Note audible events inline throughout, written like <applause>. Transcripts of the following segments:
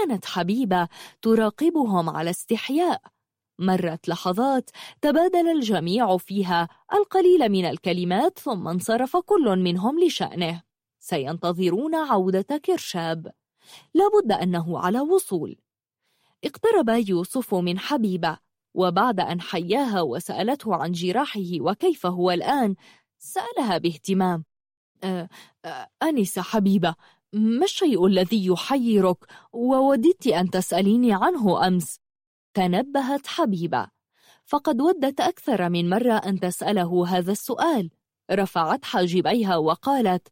كانت حبيبة تراقبهم على استحياء. مرت لحظات تبادل الجميع فيها القليل من الكلمات ثم انصرف كل منهم لشأنه. سينتظرون عودة كرشاب. لابد أنه على وصول. اقترب يوسف من حبيبة وبعد أن حياها وسألته عن جراحه وكيف هو الآن سألها باهتمام. آه، آه، أنس حبيبة ما الشيء الذي يحيرك؟ ووددت أن تسأليني عنه أمس؟ تنبهت حبيبة. فقد ودت أكثر من مرة أن تسأله هذا السؤال. رفعت حاجبيها وقالت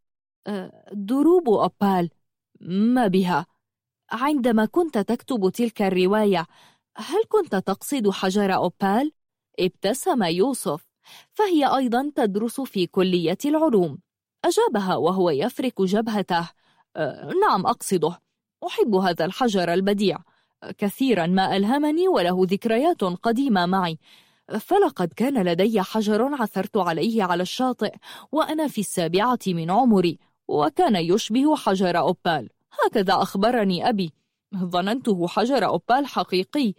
أه، دروب أبال ما بها؟ عندما كنت تكتب تلك الرواية هل كنت تقصد حجر أوبال؟ ابتسم يوسف. فهي أيضا تدرس في كلية العلوم. أجابها وهو يفرك جبهته. آه، نعم أقصده. أحب هذا الحجر البديع. آه، كثيرا ما ألهمني وله ذكريات قديمة معي. فلقد كان لدي حجر عثرت عليه على الشاطئ وأنا في السابعة من عمري وكان يشبه حجر أوبال. هكذا أخبرني أبي. ظننته حجر أوبال حقيقي.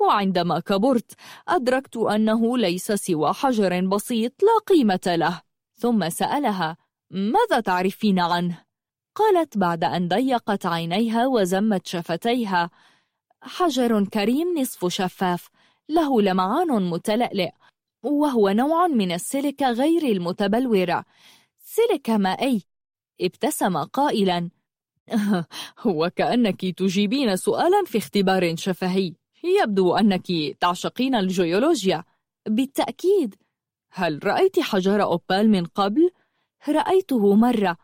وعندما كبرت أدركت أنه ليس سوى حجر بسيط لا قيمة له. ثم سألها ماذا تعرفين عنه؟ قالت بعد أن ضيقت عينيها وزمت شفتيها. حجر كريم نصف شفاف له لمعان متلألئ وهو نوع من السيليكا غير المتبلورة سيليكا مائي ابتسم قائلا. <laughs> وكأنك تجيبين سؤالا في اختبار شفهي. يبدو أنك تعشقين الجيولوجيا. بالتأكيد. هل رأيت حجر أوبال من قبل؟ رأيته مرة.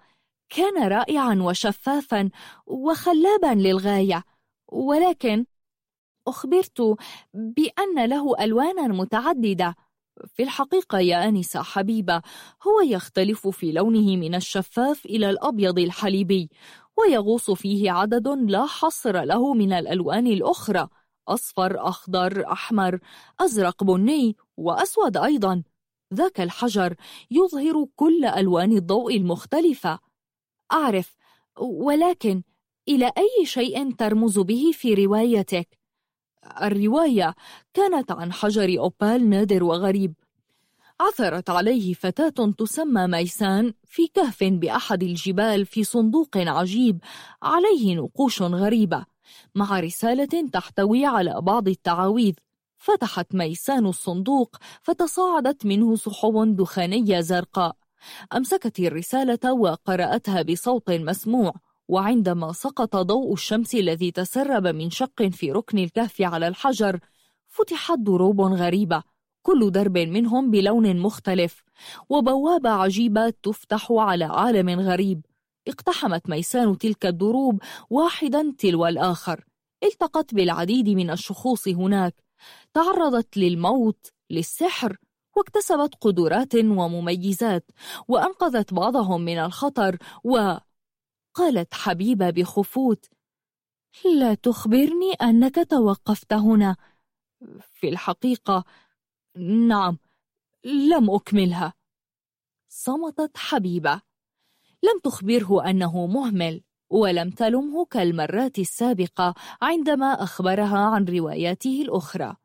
كان رائعا وشفافا وخلابا للغاية ولكن أخبرت بأن له ألوانا متعددة. في الحقيقة يا أنسة حبيبة هو يختلف في لونه من الشفاف إلى الأبيض الحليبي ويغوص فيه عدد لا حصر له من الألوان الأخرى أصفر أخضر أحمر أزرق بني وأسود أيضا. ذاك الحجر يظهر كل ألوان الضوء المختلفة. أعرف ولكن إلى أي شيء ترمز به في روايتك؟ الرواية كانت عن حجر أوبال نادر وغريب. عثرت عليه فتاة تسمى ميسان في كهف بأحد الجبال في صندوق عجيب عليه نقوش غريبة مع رسالة تحتوي على بعض التعاويذ. فتحت ميسان الصندوق فتصاعدت منه سحب دخانية زرقاء. أمسكت الرسالة وقرأتها بصوت مسموع وعندما سقط ضوء الشمس الذي تسرب من شق في ركن الكهف على الحجر فتحت دروب غريبة كل درب منهم بلون مختلف وبوابة عجيبة تفتح على عالم غريب. اقتحمت ميسان تلك الدروب واحدا تلو الآخر. التقت بالعديد من الشخوص هناك. تعرضت للموت للسحر واكتسبت قدرات ومميزات وأنقذت بعضهم من الخطر وقالت حبيبة بخفوت لا تخبرني أنك توقفت هنا. في الحقيقة نعم لم أكملها. صمتت حبيبة. لم تخبره أنه مهمل ولم تلمه كالمرات السابقة عندما أخبرها عن رواياته الأخرى.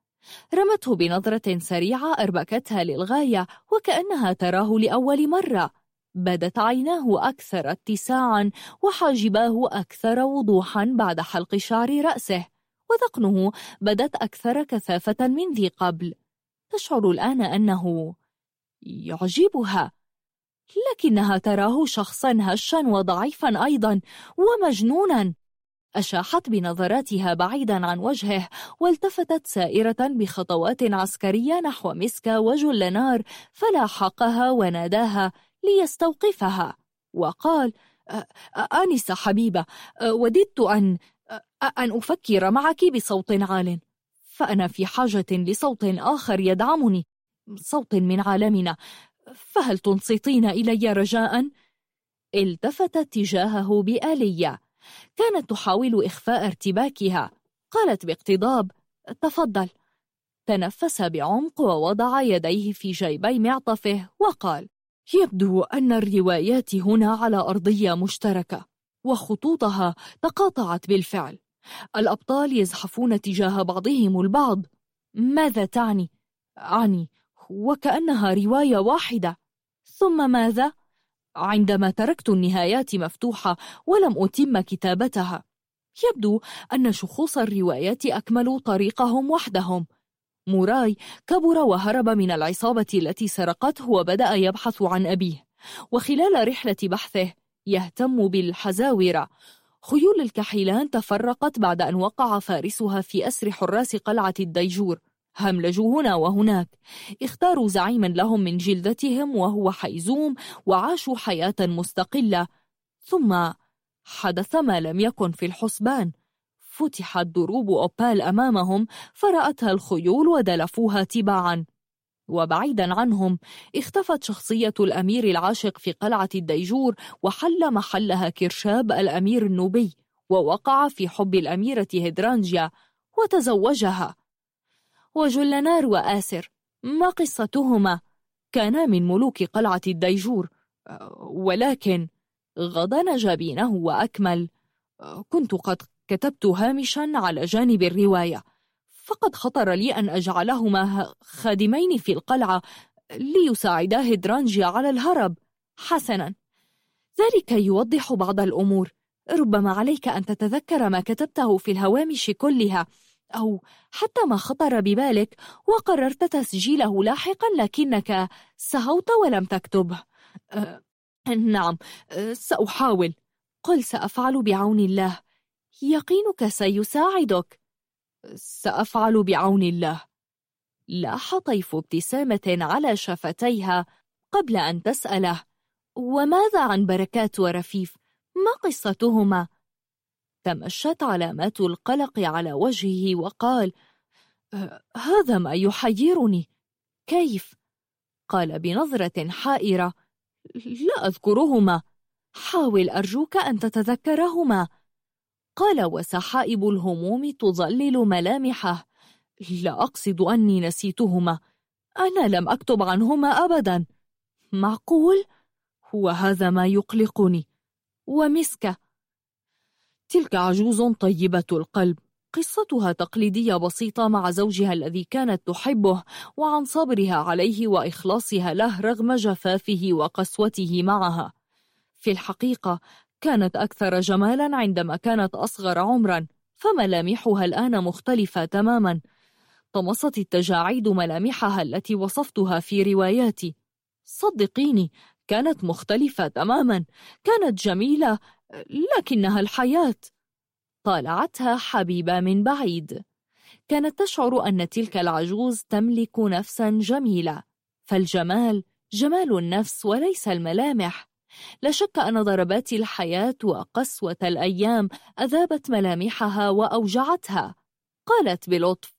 رمته بنظرة سريعة أربكتها للغاية وكأنها تراه لأول مرة. بدت عيناه أكثر اتساعا وحاجباه أكثر وضوحا بعد حلق شعر رأسه. وذقنه بدت أكثر كثافة من ذي قبل. تشعر الآن أنه يعجبها لكنها تراه شخصا هشا وضعيفا أيضا ومجنونا. أشاحت بنظراتها بعيدا عن وجهه والتفتت سائرة بخطوات عسكرية نحو مسكا وجل نار فلاحقها وناداها ليستوقفها وقال آنسة حبيبة وددت أن, أن أفكر معك بصوت عال فأنا في حاجة لصوت آخر يدعمني صوت من عالمنا فهل تنصتين إلي رجاء؟ التفتت تجاهه بآلية كانت تحاول إخفاء ارتباكها. قالت باقتضاب تفضل. تنفس بعمق ووضع يديه في جيبي معطفه وقال يبدو أن الروايات هنا على أرضية مشتركة وخطوطها تقاطعت بالفعل. الأبطال يزحفون تجاه بعضهم البعض. ماذا تعني؟ عني وكأنها رواية واحدة. ثم ماذا؟ عندما تركت النهايات مفتوحة ولم أتم كتابتها. يبدو أن شخوص الروايات أكملوا طريقهم وحدهم. موراي كبر وهرب من العصابة التي سرقته وبدأ يبحث عن أبيه. وخلال رحلة بحثه يهتم بالحزاورة خيول الكحيلان تفرقت بعد أن وقع فارسها في أسر حراس قلعة الديجور. هملجوا هنا وهناك. اختاروا زعيما لهم من جلدتهم وهو حيزوم وعاشوا حياة مستقلة. ثم حدث ما لم يكن في الحسبان. فتحت دروب أوبال أمامهم فرأتها الخيول ودلفوها تباعا. وبعيدا عنهم اختفت شخصية الأمير العاشق في قلعة الديجور وحل محلها كرشاب الأمير النوبي ووقع في حب الأميرة هدرانجيا وتزوجها. وجلنار وآسر ما قصتهما؟ كانا من ملوك قلعة الديجور. ولكن غضن جبينه وأكمل. كنت قد كتبت هامشا على جانب الرواية. فقد خطر لي أن أجعلهما خادمين في القلعة ليساعدا هدرانجي على الهرب. حسنا. ذلك يوضح بعض الأمور. ربما عليك أن تتذكر ما كتبته في الهوامش كلها. أو حتى ما خطر ببالك وقررت تسجيله لاحقا لكنك سهوت ولم تكتبه أه نعم أه، سأحاول. قل سأفعل بعون الله. يقينك سيساعدك. سأفعل بعون الله. لاح طيف ابتسامة على شفتيها قبل أن تسأله. وماذا عن بركات ورفيف؟ ما قصتهما؟ تمشت علامات القلق على وجهه وقال أه، هذا ما يحيرني. كيف؟ قال بنظرة حائرة لا أذكرهما. حاول أرجوك أن تتذكرهما. قال وسحائب الهموم تظلل ملامحه لا أقصد أني نسيتهما. أنا لم أكتب عنهما أبدا. معقول؟ وهذا ما يقلقني. ومسكة. تلك عجوز طيبة القلب. قصتها تقليدية بسيطة مع زوجها الذي كانت تحبه وعن صبرها عليه وإخلاصها له رغم جفافه وقسوته معها. في الحقيقة كانت أكثر جمالا عندما كانت أصغر عمرا فملامحها الآن مختلفة تماما. طمست التجاعيد ملامحها التي وصفتها في رواياتي. صدقيني كانت مختلفة تماما. كانت جميلة لكنها الحياة. طالعتها حبيبة من بعيد. كانت تشعر أن تلك العجوز تملك نفسا جميلة. فالجمال جمال النفس وليس الملامح. لا شك أن ضربات الحياة وقسوة الأيام أذابت ملامحها وأوجعتها. قالت بلطف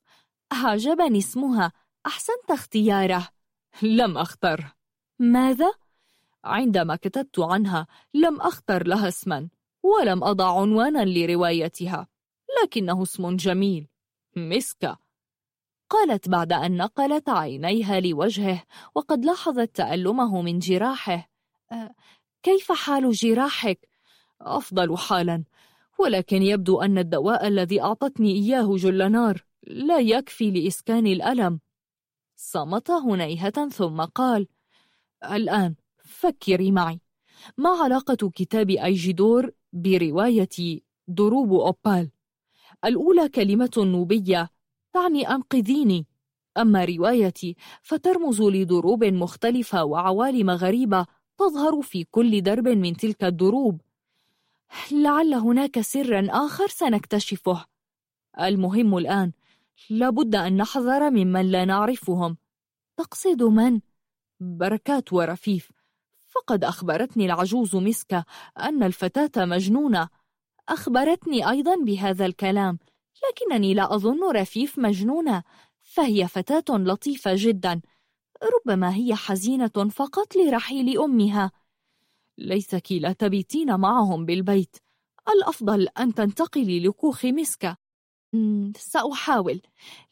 أعجبني اسمها. أحسنت اختياره. لم أختر ماذا؟ عندما كتبت عنها لم أختر لها اسما ولم أضع عنوانا لروايتها لكنه اسم جميل. مسكة. قالت بعد أن نقلت عينيها لوجهه وقد لاحظت تألمه من جراحه. أه، كيف حال جراحك؟ أفضل حالا ولكن يبدو أن الدواء الذي أعطتني إياه جلنار لا يكفي لإسكان الألم. صمت هنيهة ثم قال الآن فكري معي. ما علاقة كتاب أيجيدور برواية دروب أوبال؟ الأولى كلمة نوبية تعني أنقذيني. أما روايتي فترمز لدروب مختلفة وعوالم غريبة تظهر في كل درب من تلك الدروب. لعل هناك سرا آخر سنكتشفه. المهم الآن لابد أن نحذر ممن لا نعرفهم. تقصد من؟ بركات ورفيف. فقد أخبرتني العجوز مسكة أن الفتاة مجنونة. أخبرتني أيضا بهذا الكلام لكنني لا أظن رفيف مجنونة فهي فتاة لطيفة جدا. ربما هي حزينة فقط لرحيل أمها. ليسك لا تبيتين معهم بالبيت. الأفضل أن تنتقلي لكوخ مسكة. سأحاول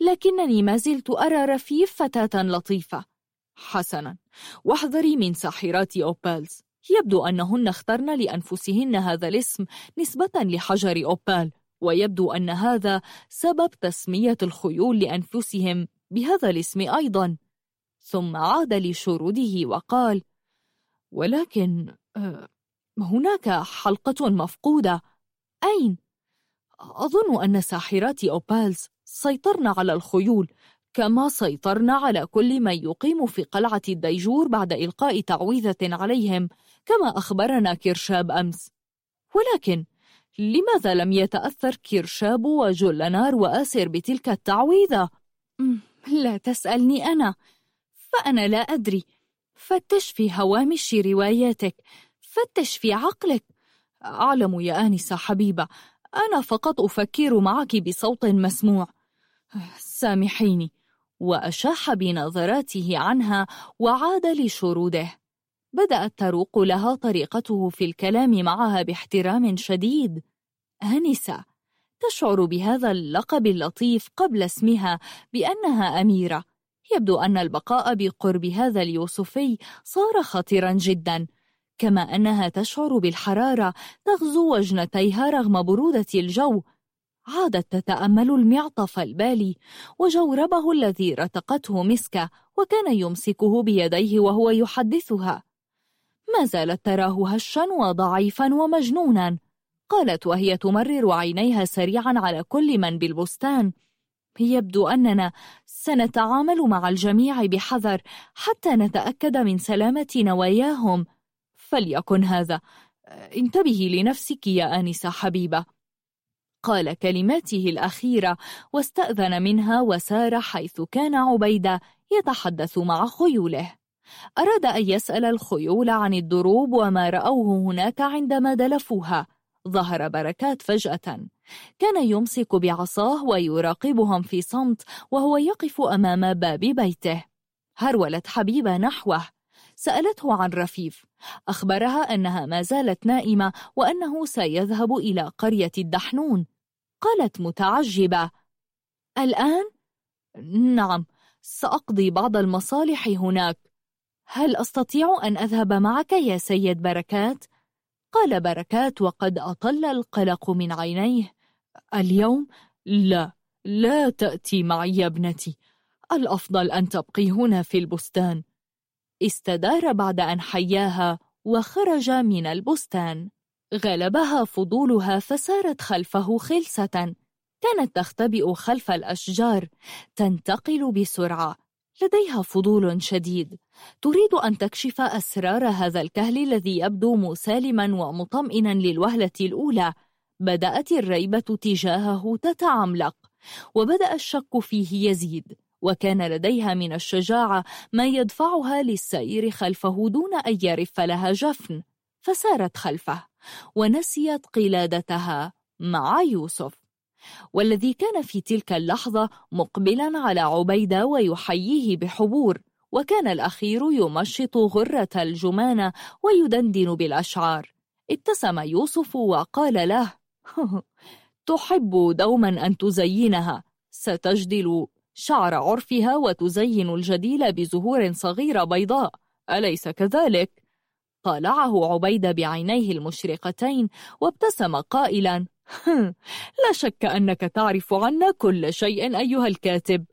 لكنني ما زلت أرى رفيف فتاة لطيفة. حسنا. واحذري من ساحرات أوبالز. يبدو أنهن اخترن لأنفسهن هذا الاسم نسبة لحجر أوبال ويبدو أن هذا سبب تسمية الخيول لأنفسهم بهذا الاسم أيضا. ثم عاد لشروده وقال ولكن آه، هناك حلقة مفقودة. أين؟ أظن أن ساحرات أوبالز سيطرن على الخيول كما سيطرنا على كل ما يقيم في قلعة الديجور بعد إلقاء تعويذة عليهم كما أخبرنا كيرشاب أمس. ولكن لماذا لم يتأثر كيرشاب وجولنار وآسر بتلك التعويذة؟ لا تسألني أنا. فأنا لا أدري. فتش في هوامش رواياتك. فتش في عقلك. أعلم يا آنسة حبيبة أنا فقط أفكر معك بصوت مسموع. سامحيني. وأشاح بنظراته عنها وعاد لشروده. بدأت تروق لها طريقته في الكلام معها باحترام شديد. هنسة تشعر بهذا اللقب اللطيف قبل اسمها بأنها أميرة. يبدو أن البقاء بقرب هذا اليوسفي صار خطرا جدا كما أنها تشعر بالحرارة تغزو وجنتيها رغم برودة الجو. عادت تتأمل المعطف البالي وجوربه الذي رتقته مسكة وكان يمسكه بيديه وهو يحدثها. ما زالت تراه هشا وضعيفا ومجنونا. قالت وهي تمرر عينيها سريعا على كل من بالبستان. يبدو أننا سنتعامل مع الجميع بحذر حتى نتأكد من سلامة نواياهم. فليكن هذا. انتبهي لنفسك يا آنسة حبيبة. قال كلماته الأخيرة واستأذن منها وسار حيث كان عبيدة يتحدث مع خيوله. أراد أن يسأل الخيول عن الدروب وما رأوه هناك عندما دلفوها. ظهر بركات فجأة. كان يمسك بعصاه ويراقبهم في صمت وهو يقف أمام باب بيته. هرولت حبيبة نحوه. سألته عن رفيف. أخبرها أنها ما زالت نائمة وأنه سيذهب إلى قرية الدحنون. قالت متعجبة الآن؟ نعم سأقضي بعض المصالح هناك هل أستطيع أن أذهب معك يا سيد بركات؟ قال بركات وقد أطل القلق من عينيه اليوم؟ لا لا تأتي معي يا ابنتي الأفضل أن تبقي هنا في البستان استدار بعد أن حياها وخرج من البستان غلبها فضولها فسارت خلفه خلسة. كانت تختبئ خلف الأشجار. تنتقل بسرعة. لديها فضول شديد. تريد أن تكشف أسرار هذا الكهل الذي يبدو مسالما ومطمئنا للوهلة الأولى. بدأت الريبة تجاهه تتعملق. وبدأ الشك فيه يزيد. وكان لديها من الشجاعة ما يدفعها للسير خلفه دون أن يرف لها جفن. فسارت خلفه. ونسيت قلادتها مع يوسف والذي كان في تلك اللحظة مقبلا على عبيدة ويحييه بحبور وكان الأخير يمشط غرة الجمانة ويدندن بالأشعار ابتسم يوسف وقال له <laughs> تحب دوما أن تزينها ستجدل شعر عرفها وتزين الجديل بزهور صغيرة بيضاء أليس كذلك؟ طالعه عبيد بعينيه المشرقتين وابتسم قائلا لا شك أنك تعرف عنا كل شيء أيها الكاتب.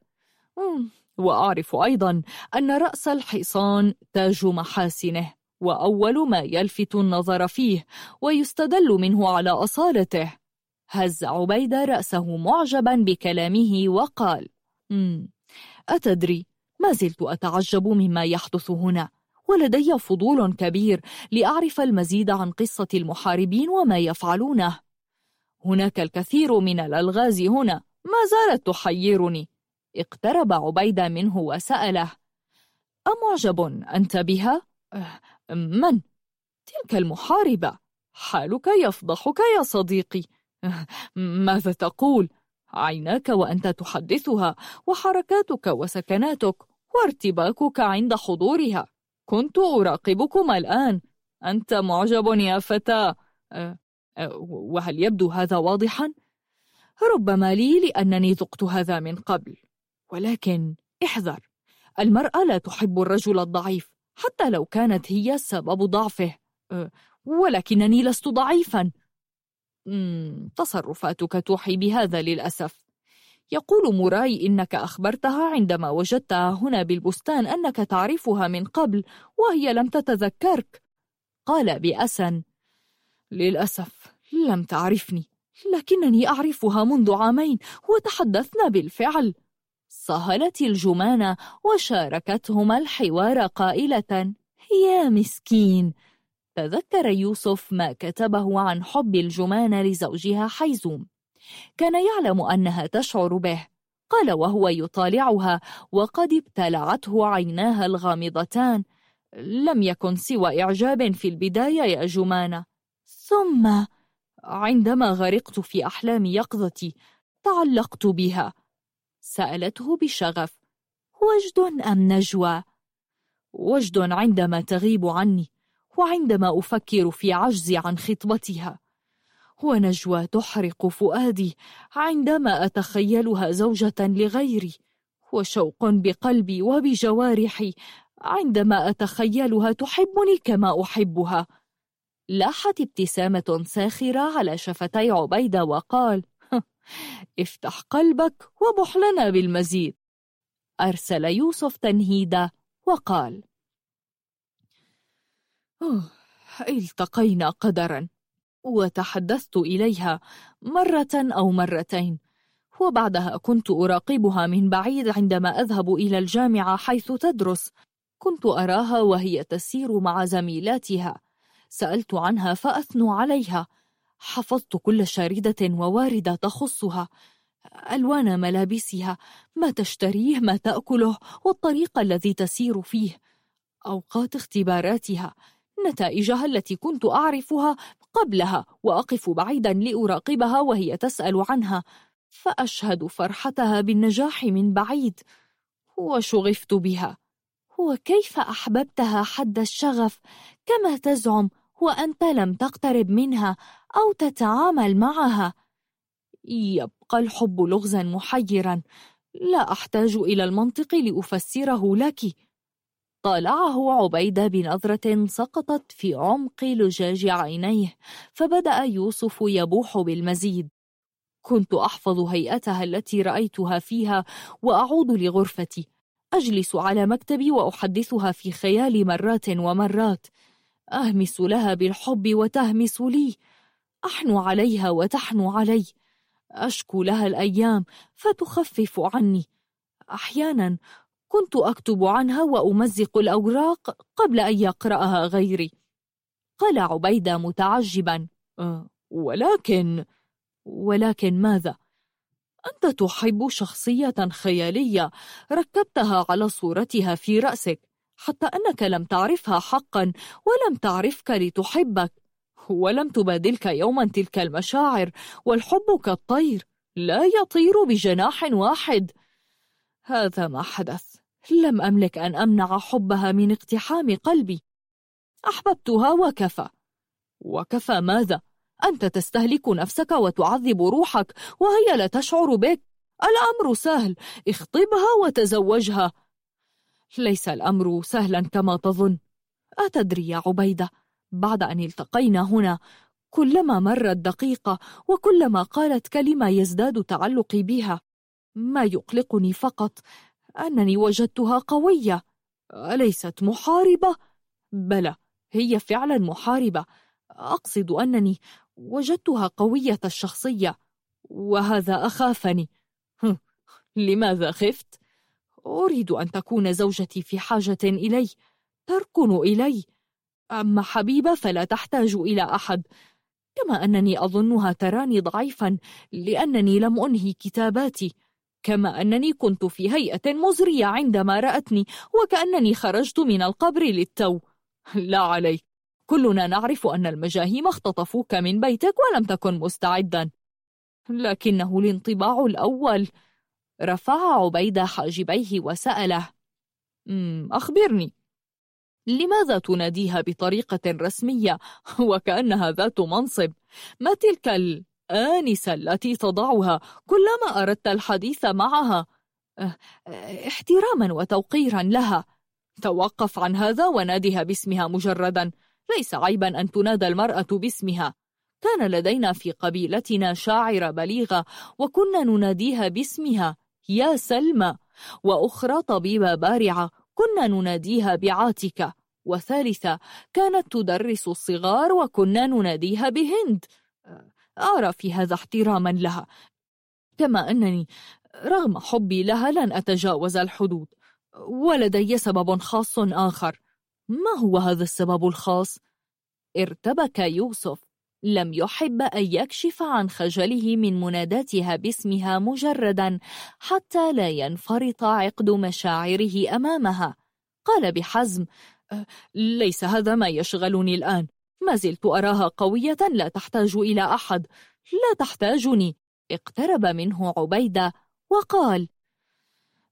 أمم، وأعرف أيضا أن رأس الحصان تاج محاسنه وأول ما يلفت النظر فيه ويستدل منه على أصالته. هز عبيد رأسه معجبا بكلامه وقال أمم، أتدري ما زلت أتعجب مما يحدث هنا. ولدي فضول كبير لأعرف المزيد عن قصة المحاربين وما يفعلونه هناك الكثير من الألغاز هنا ما زالت تحيرني اقترب عبيدة منه وسأله أمعجب أنت بها؟ أه، من؟ تلك المحاربة حالك يفضحك يا صديقي أه، ماذا تقول؟ عيناك وأنت تحدثها وحركاتك وسكناتك وارتباكك عند حضورها كنت أراقبكما الآن. أنت معجب يا فتى. أه، أه، وهل يبدو هذا واضحا؟ ربما لي لأنني ذقت هذا من قبل. ولكن احذر. المرأة لا تحب الرجل الضعيف حتى لو كانت هي سبب ضعفه. أه، ولكنني لست ضعيفا. تصرفاتك توحي بهذا للأسف. يقول موراي إنك أخبرتها عندما وجدتها هنا بالبستان أنك تعرفها من قبل وهي لم تتذكرك. قال بأسا للأسف لم تعرفني لكنني أعرفها منذ عامين وتحدثنا بالفعل. صهلت الجمانة وشاركتهما الحوار قائلة يا مسكين! تذكر يوسف ما كتبه عن حب الجمانة لزوجها حيزوم. كان يعلم أنها تشعر به. قال وهو يطالعها وقد ابتلعته عيناها الغامضتان. لم يكن سوى إعجاب في البداية يا جمانة. ثم عندما غرقت في أحلام يقظتي تعلقت بها. سألته بشغف. وجد أم نجوى؟ وجد عندما تغيب عني. وعندما أفكر في عجزي عن خطبتها. ونجوى تحرق فؤادي عندما أتخيلها زوجة لغيري وشوق بقلبي وبجوارحي عندما أتخيلها تحبني كما أحبها. لاحت ابتسامة ساخرة على شفتي عبيدة وقال افتح قلبك وبح لنا بالمزيد. أرسل يوسف تنهيدا وقال إلتقينا قدرا. وتحدثت إليها مرة أو مرتين. وبعدها كنت أراقبها من بعيد عندما أذهب إلى الجامعة حيث تدرس. كنت أراها وهي تسير مع زميلاتها. سألت عنها فأثنوا عليها. حفظت كل شاردة وواردة تخصها. ألوان ملابسها. ما تشتريه ما تأكله والطريق الذي تسير فيه. أوقات اختباراتها. نتائجها التي كنت أعرفها قبلها وأقف بعيدا لأراقبها وهي تسأل عنها فأشهد فرحتها بالنجاح من بعيد. وشغفت بها. وكيف أحببتها حد الشغف؟ كما تزعم وأنت لم تقترب منها أو تتعامل معها. يبقى الحب لغزا محيرا. لا أحتاج إلى المنطق لأفسره لك. طالعه آه، عبيدة بنظرة سقطت في عمق لجاج عينيه فبدأ يوسف يبوح بالمزيد. كنت أحفظ هيئتها التي رأيتها فيها وأعود لغرفتي. أجلس على مكتبي وأحدثها في خيالي مرات ومرات. أهمس لها بالحب وتهمس لي. أحن عليها وتحن علي. أشكو لها الأيام فتخفف عني. أحيانا كنت أكتب عنها وأمزق الأوراق قبل أن يقرأها غيري. قال عبيدة متعجبا أه، ولكن ولكن ماذا؟ أنت تحب شخصية خيالية ركبتها على صورتها في رأسك حتى أنك لم تعرفها حقا ولم تعرفك لتحبك ولم تبادلك يوما تلك المشاعر والحب كالطير لا يطير بجناح واحد. هذا ما حدث. لم أملك أن أمنع حبها من اقتحام قلبي. أحببتها وكفى. وكفى ماذا؟ أنت تستهلك نفسك وتعذب روحك وهي لا تشعر بك. الأمر سهل. اخطبها وتزوجها. ليس الأمر سهلا كما تظن. أتدري يا عبيدة بعد أن التقينا هنا كلما مرت دقيقة وكلما قالت كلمة يزداد تعلقي بها. ما يقلقني فقط أنني وجدتها قوية أليست محاربة؟ بلى هي فعلا محاربة. أقصد أنني وجدتها قوية الشخصية وهذا أخافني. لماذا خفت؟ أريد أن تكون زوجتي في حاجة إلي تركن إلي. أما حبيبة فلا تحتاج إلى أحد. كما أنني أظنها تراني ضعيفا لأنني لم أنهي كتاباتي. كما أنني كنت في هيئة مزرية عندما رأتني وكأنني خرجت من القبر للتو. <laughs> لا عليك كلنا نعرف أن المجاهيم اختطفوك من بيتك ولم تكن مستعدا. لكنه الانطباع الأول. رفع عبيد حاجبيه وسأله. أمم، أخبرني. لماذا تناديها بطريقة رسمية؟ <laughs> وكأنها ذات منصب. ما تلك آنسة التي تضعها كلما أردت الحديث معها. أه، أه، احتراما وتوقيرا لها. توقف عن هذا ونادها باسمها مجردا. ليس عيبا أن تنادى المرأة باسمها. كان لدينا في قبيلتنا شاعرة بليغة وكنا نناديها باسمها يا سلمى وأخرى طبيبة بارعة. كنا نناديها بعاتكة. وثالثة كانت تدرس الصغار وكنا نناديها بهند. أه، أرى في هذا احتراما لها. كما أنني رغم حبي لها لن أتجاوز الحدود. ولدي سبب خاص آخر. ما هو هذا السبب الخاص؟ ارتبك يوسف. لم يحب أن يكشف عن خجله من مناداتها باسمها مجردا حتى لا ينفرط عقد مشاعره أمامها. قال بحزم أه، ليس هذا ما يشغلني الآن. ما زلت أراها قوية لا تحتاج إلى أحد. لا تحتاجني. اقترب منه عبيدة وقال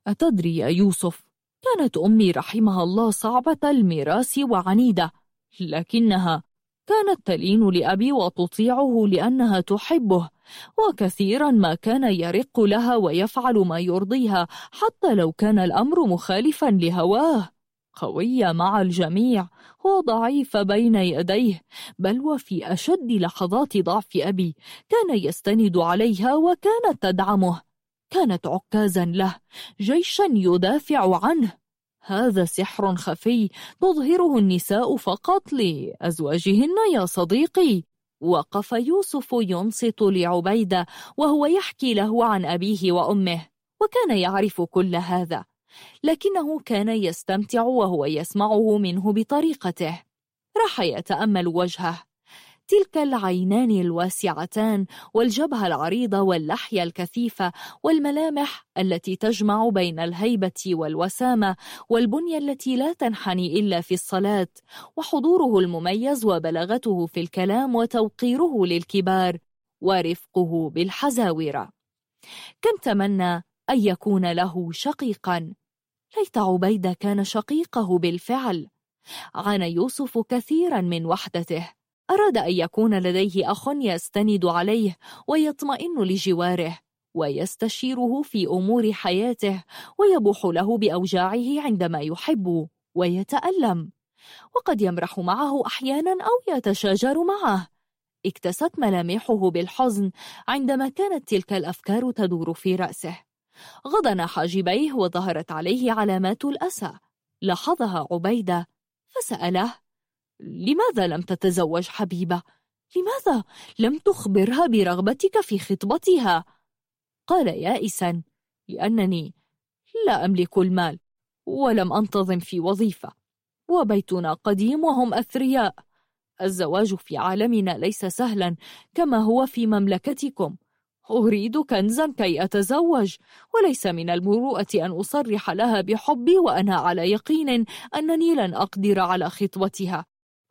أتدري يا يوسف كانت أمي رحمها الله صعبة المراس وعنيدة لكنها كانت تلين لأبي وتطيعه لأنها تحبه وكثيرا ما كان يرق لها ويفعل ما يرضيها حتى لو كان الأمر مخالفا لهواه. قوية مع الجميع وضعيفة بين يديه بل وفي أشد لحظات ضعف أبي كان يستند عليها وكانت تدعمه. كانت عكازا له جيشا يدافع عنه. هذا سحر خفي تظهره النساء فقط لأزواجهن يا صديقي. وقف يوسف ينصت لعبيدة وهو يحكي له عن أبيه وأمه وكان يعرف كل هذا. لكنه كان يستمتع وهو يسمعه منه بطريقته. راح يتأمل وجهه. تلك العينان الواسعتان والجبهة العريضة واللحية الكثيفة والملامح التي تجمع بين الهيبة والوسامة والبنية التي لا تنحني إلا في الصلاة وحضوره المميز وبلغته في الكلام وتوقيره للكبار ورفقه بالحزاورة كم تمنى أن يكون له شقيقاً! ليت عبيد كان شقيقه بالفعل. عانى يوسف كثيرا من وحدته. أراد أن يكون لديه أخ يستند عليه ويطمئن لجواره ويستشيره في أمور حياته ويبوح له بأوجاعه عندما يحب ويتألم. وقد يمرح معه أحيانا أو يتشاجر معه. اكتست ملامحه بالحزن عندما كانت تلك الأفكار تدور في رأسه. غضن حاجبيه وظهرت عليه علامات الأسى لاحظها عبيدة فسأله لماذا لم تتزوج حبيبة؟ لماذا لم تخبرها برغبتك في خطبتها؟ قال يائسا لأنني لا أملك المال ولم أنتظم في وظيفة وبيتنا قديم وهم أثرياء الزواج في عالمنا ليس سهلا كما هو في مملكتكم أريد كنزا كي أتزوج وليس من المروءة أن أصرح لها بحبي وأنا على يقين أنني لن أقدر على خطوتها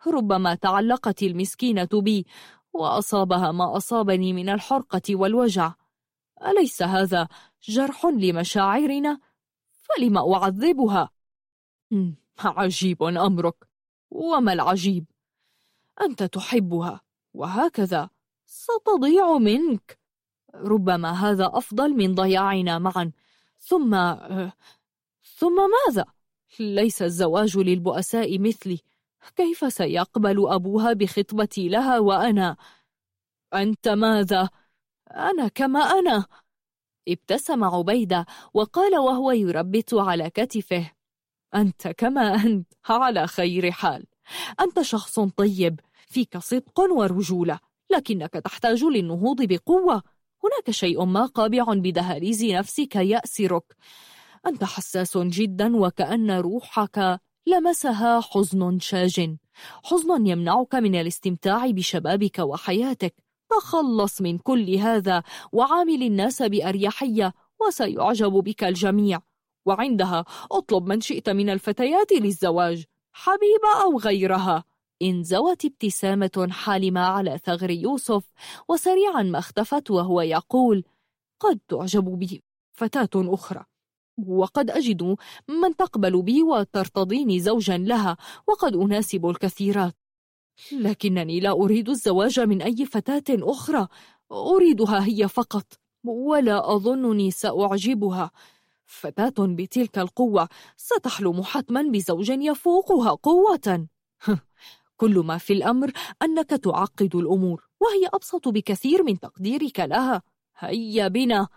ربما تعلقت المسكينة بي وأصابها ما أصابني من الحرقة والوجع أليس هذا جرح لمشاعرنا؟ فلم أعذبها؟ عجيب أمرك وما العجيب؟ أنت تحبها وهكذا ستضيع منك ربما هذا أفضل من ضياعنا معا ثم ثم ماذا؟ ليس الزواج للبؤساء مثلي كيف سيقبل أبوها بخطبتي لها وأنا؟ أنت ماذا؟ أنا كما أنا ابتسم عبيدة وقال وهو يربت على كتفه أنت كما أنت على خير حال أنت شخص طيب فيك صدق ورجولة لكنك تحتاج للنهوض بقوة هناك شيء ما قابع بدهاليز نفسك يأسرك. أنت حساس جدا وكأن روحك لمسها حزن شاج. حزن يمنعك من الاستمتاع بشبابك وحياتك. تخلص من كل هذا وعامل الناس بأريحية وسيعجب بك الجميع. وعندها اطلب من شئت من الفتيات للزواج. حبيبة أو غيرها. انزوت ابتسامة حالمة على ثغر يوسف وسريعا ما اختفت وهو يقول قد تعجب بي فتاة أخرى وقد أجد من تقبل بي وترتضيني زوجا لها وقد أناسب الكثيرات لكنني لا أريد الزواج من أي فتاة أخرى أريدها هي فقط ولا أظنني سأعجبها. فتاة بتلك القوة ستحلم حتما بزوج يفوقها قوة. <laughs> كل ما في الأمر أنك تعقد الأمور وهي أبسط بكثير من تقديرك لها. هيا بنا.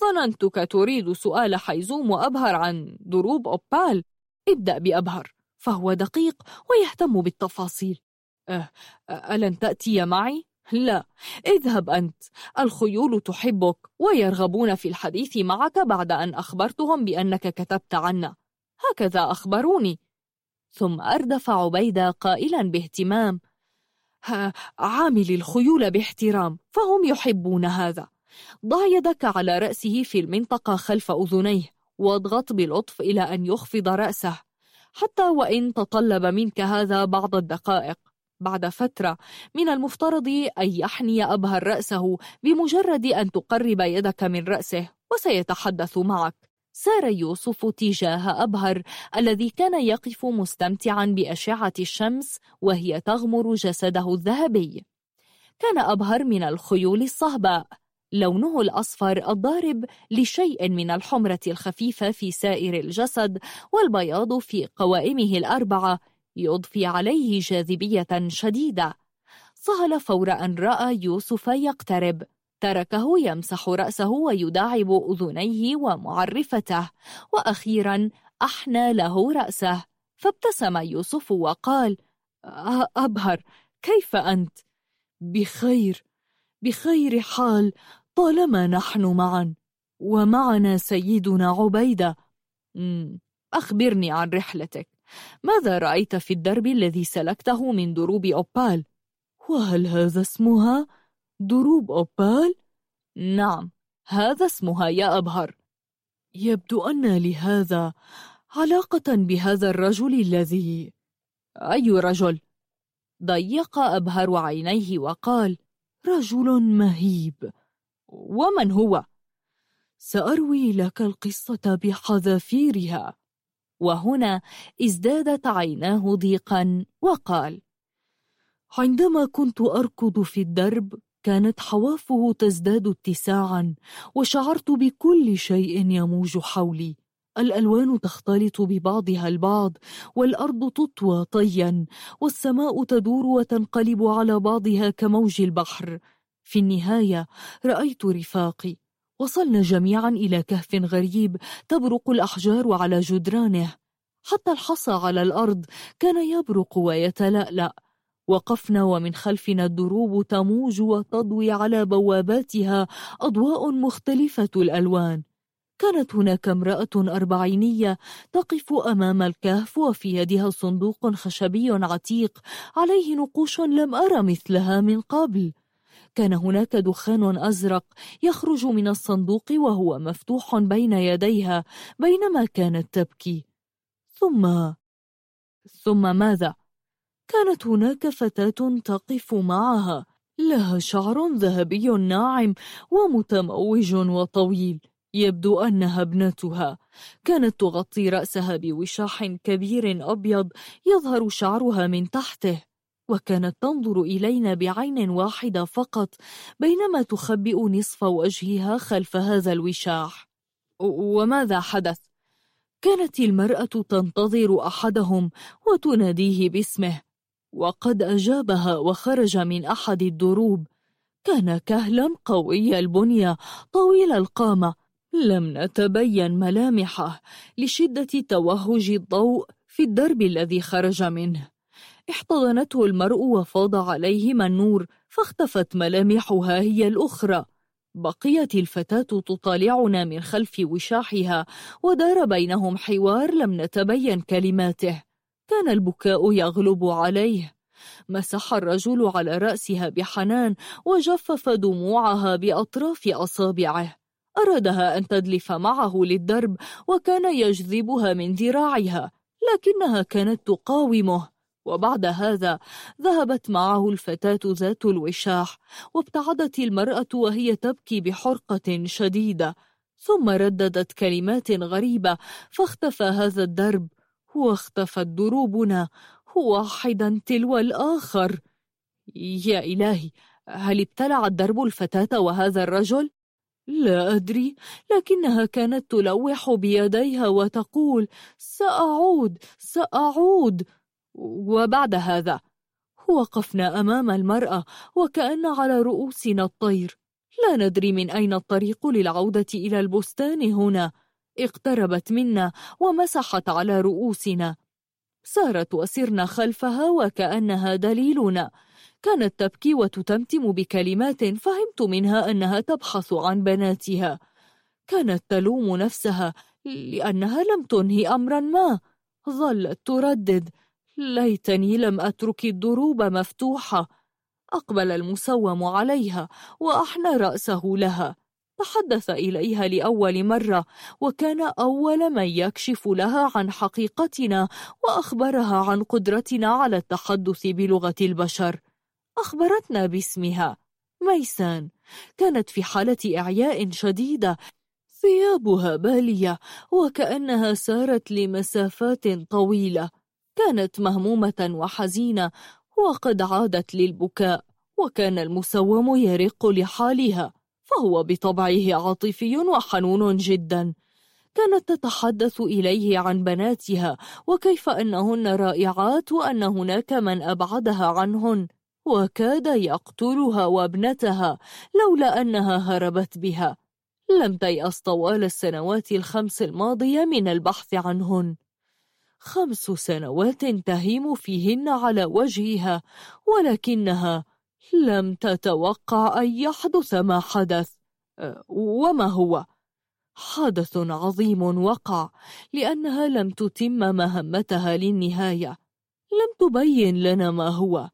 ظننتك تريد سؤال حيزوم وأبهر عن دروب أوبال. ابدأ بأبهر فهو دقيق ويهتم بالتفاصيل. أه ألن تأتي معي؟ لا. اذهب أنت. الخيول تحبك ويرغبون في الحديث معك بعد أن أخبرتهم بأنك كتبت عنا هكذا أخبروني. ثم أردف عبيدة قائلا باهتمام. عامل الخيول باحترام فهم يحبون هذا. ضع يدك على رأسه في المنطقة خلف أذنيه واضغط بلطف إلى أن يخفض رأسه حتى وإن تطلب منك هذا بعض الدقائق. بعد فترة من المفترض أن يحني أبهر رأسه بمجرد أن تقرب يدك من رأسه وسيتحدث معك. سار يوسف تجاه أبهر الذي كان يقف مستمتعا بأشعة الشمس وهي تغمر جسده الذهبي. كان أبهر من الخيول الصهباء. لونه الأصفر الضارب لشيء من الحمرة الخفيفة في سائر الجسد والبياض في قوائمه الأربعة يضفي عليه جاذبية شديدة. صهل فور أن رأى يوسف يقترب. تركه يمسح رأسه ويداعب أذنيه ومعرفته وأخيرا أحنى له رأسه فابتسم يوسف وقال أبهر كيف أنت؟ بخير بخير حال طالما نحن معا ومعنا سيدنا عبيدة أمم، أخبرني عن رحلتك ماذا رأيت في الدرب الذي سلكته من دروب أوبال؟ وهل هذا اسمها؟ دروب أوبال؟ نعم، هذا اسمها يا أبهر. يبدو أن لهذا علاقة بهذا الرجل الذي... أي رجل؟ ضيق أبهر عينيه وقال رجل مهيب ومن هو؟ سأروي لك القصة بحذافيرها وهنا ازدادت عيناه ضيقا وقال عندما كنت أركض في الدرب كانت حوافه تزداد اتساعا وشعرت بكل شيء يموج حولي. الألوان تختلط ببعضها البعض والأرض تطوى طيا والسماء تدور وتنقلب على بعضها كموج البحر. في النهاية رأيت رفاقي. وصلنا جميعا إلى كهف غريب تبرق الأحجار على جدرانه. حتى الحصى على الأرض كان يبرق ويتلألأ. وقفنا ومن خلفنا الدروب تموج وتضوي على بواباتها أضواء مختلفة الألوان. كانت هناك امرأة أربعينية تقف أمام الكهف وفي يدها صندوق خشبي عتيق عليه نقوش لم أرى مثلها من قبل. كان هناك دخان أزرق يخرج من الصندوق وهو مفتوح بين يديها بينما كانت تبكي. ثم ثم ماذا؟ كانت هناك فتاة تقف معها. لها شعر ذهبي ناعم ومتموج وطويل. يبدو أنها ابنتها. كانت تغطي رأسها بوشاح كبير أبيض يظهر شعرها من تحته. وكانت تنظر إلينا بعين واحدة فقط بينما تخبئ نصف وجهها خلف هذا الوشاح. وماذا حدث؟ كانت المرأة تنتظر أحدهم وتناديه باسمه. وقد أجابها وخرج من أحد الدروب. كان كهلا قوي البنية طويل القامة. لم نتبين ملامحه لشدة توهج الضوء في الدرب الذي خرج منه. احتضنته المرء وفاض عليهما النور فاختفت ملامحها هي الأخرى. بقيت الفتاة تطالعنا من خلف وشاحها ودار بينهم حوار لم نتبين كلماته. كان البكاء يغلب عليه. مسح الرجل على رأسها بحنان وجفف دموعها بأطراف أصابعه. أرادها أن تدلف معه للدرب وكان يجذبها من ذراعها لكنها كانت تقاومه. وبعد هذا ذهبت معه الفتاة ذات الوشاح وابتعدت المرأة وهي تبكي بحرقة شديدة. ثم رددت كلمات غريبة فاختفى هذا الدرب. واختفت دروبنا واحدا تلو الآخر. يا إلهي هل ابتلع الدرب الفتاة وهذا الرجل؟ لا أدري لكنها كانت تلوح بيديها وتقول سأعود سأعود. وبعد هذا وقفنا أمام المرأة وكأن على رؤوسنا الطير. لا ندري من أين الطريق للعودة إلى البستان هنا. اقتربت منا ومسحت على رؤوسنا. سارت وسرنا خلفها وكأنها دليلنا. كانت تبكي وتتمتم بكلمات فهمت منها أنها تبحث عن بناتها. كانت تلوم نفسها لأنها لم تنهي أمرا ما. ظلت تردد. ليتني لم أترك الدروب مفتوحة. أقبل المسوم عليها وأحنى رأسه لها. تحدث إليها لأول مرة وكان أول من يكشف لها عن حقيقتنا وأخبرها عن قدرتنا على التحدث بلغة البشر. أخبرتنا باسمها ميسان. كانت في حالة إعياء شديدة ثيابها بالية وكأنها سارت لمسافات طويلة. كانت مهمومة وحزينة وقد عادت للبكاء وكان المسوم يرق لحالها. فهو بطبعه عاطفي وحنون جدا. كانت تتحدث إليه عن بناتها وكيف أنهن رائعات وأن هناك من أبعدها عنهن. وكاد يقتلها وابنتها لولا أنها هربت بها. لم تيأس طوال السنوات الخمس الماضية من البحث عنهن. خمس سنوات تهيم فيهن على وجهها ولكنها لم تتوقع أن يحدث ما حدث. أه، وما هو؟ حدث عظيم وقع لأنها لم تتم مهمتها للنهاية. لم تبين لنا ما هو.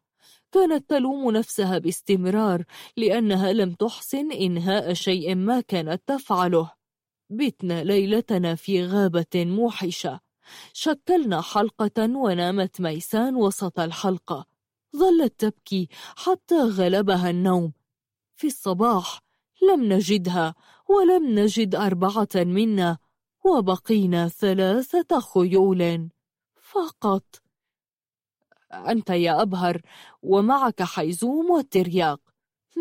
كانت تلوم نفسها باستمرار لأنها لم تحسن إنهاء شيء ما كانت تفعله. بتنا ليلتنا في غابة موحشة. شكلنا حلقة ونامت ميسان وسط الحلقة. ظلت تبكي حتى غلبها النوم. في الصباح لم نجدها ولم نجد أربعة منا وبقينا ثلاثة خيول. فقط. أنت يا أبهر ومعك حيزوم والترياق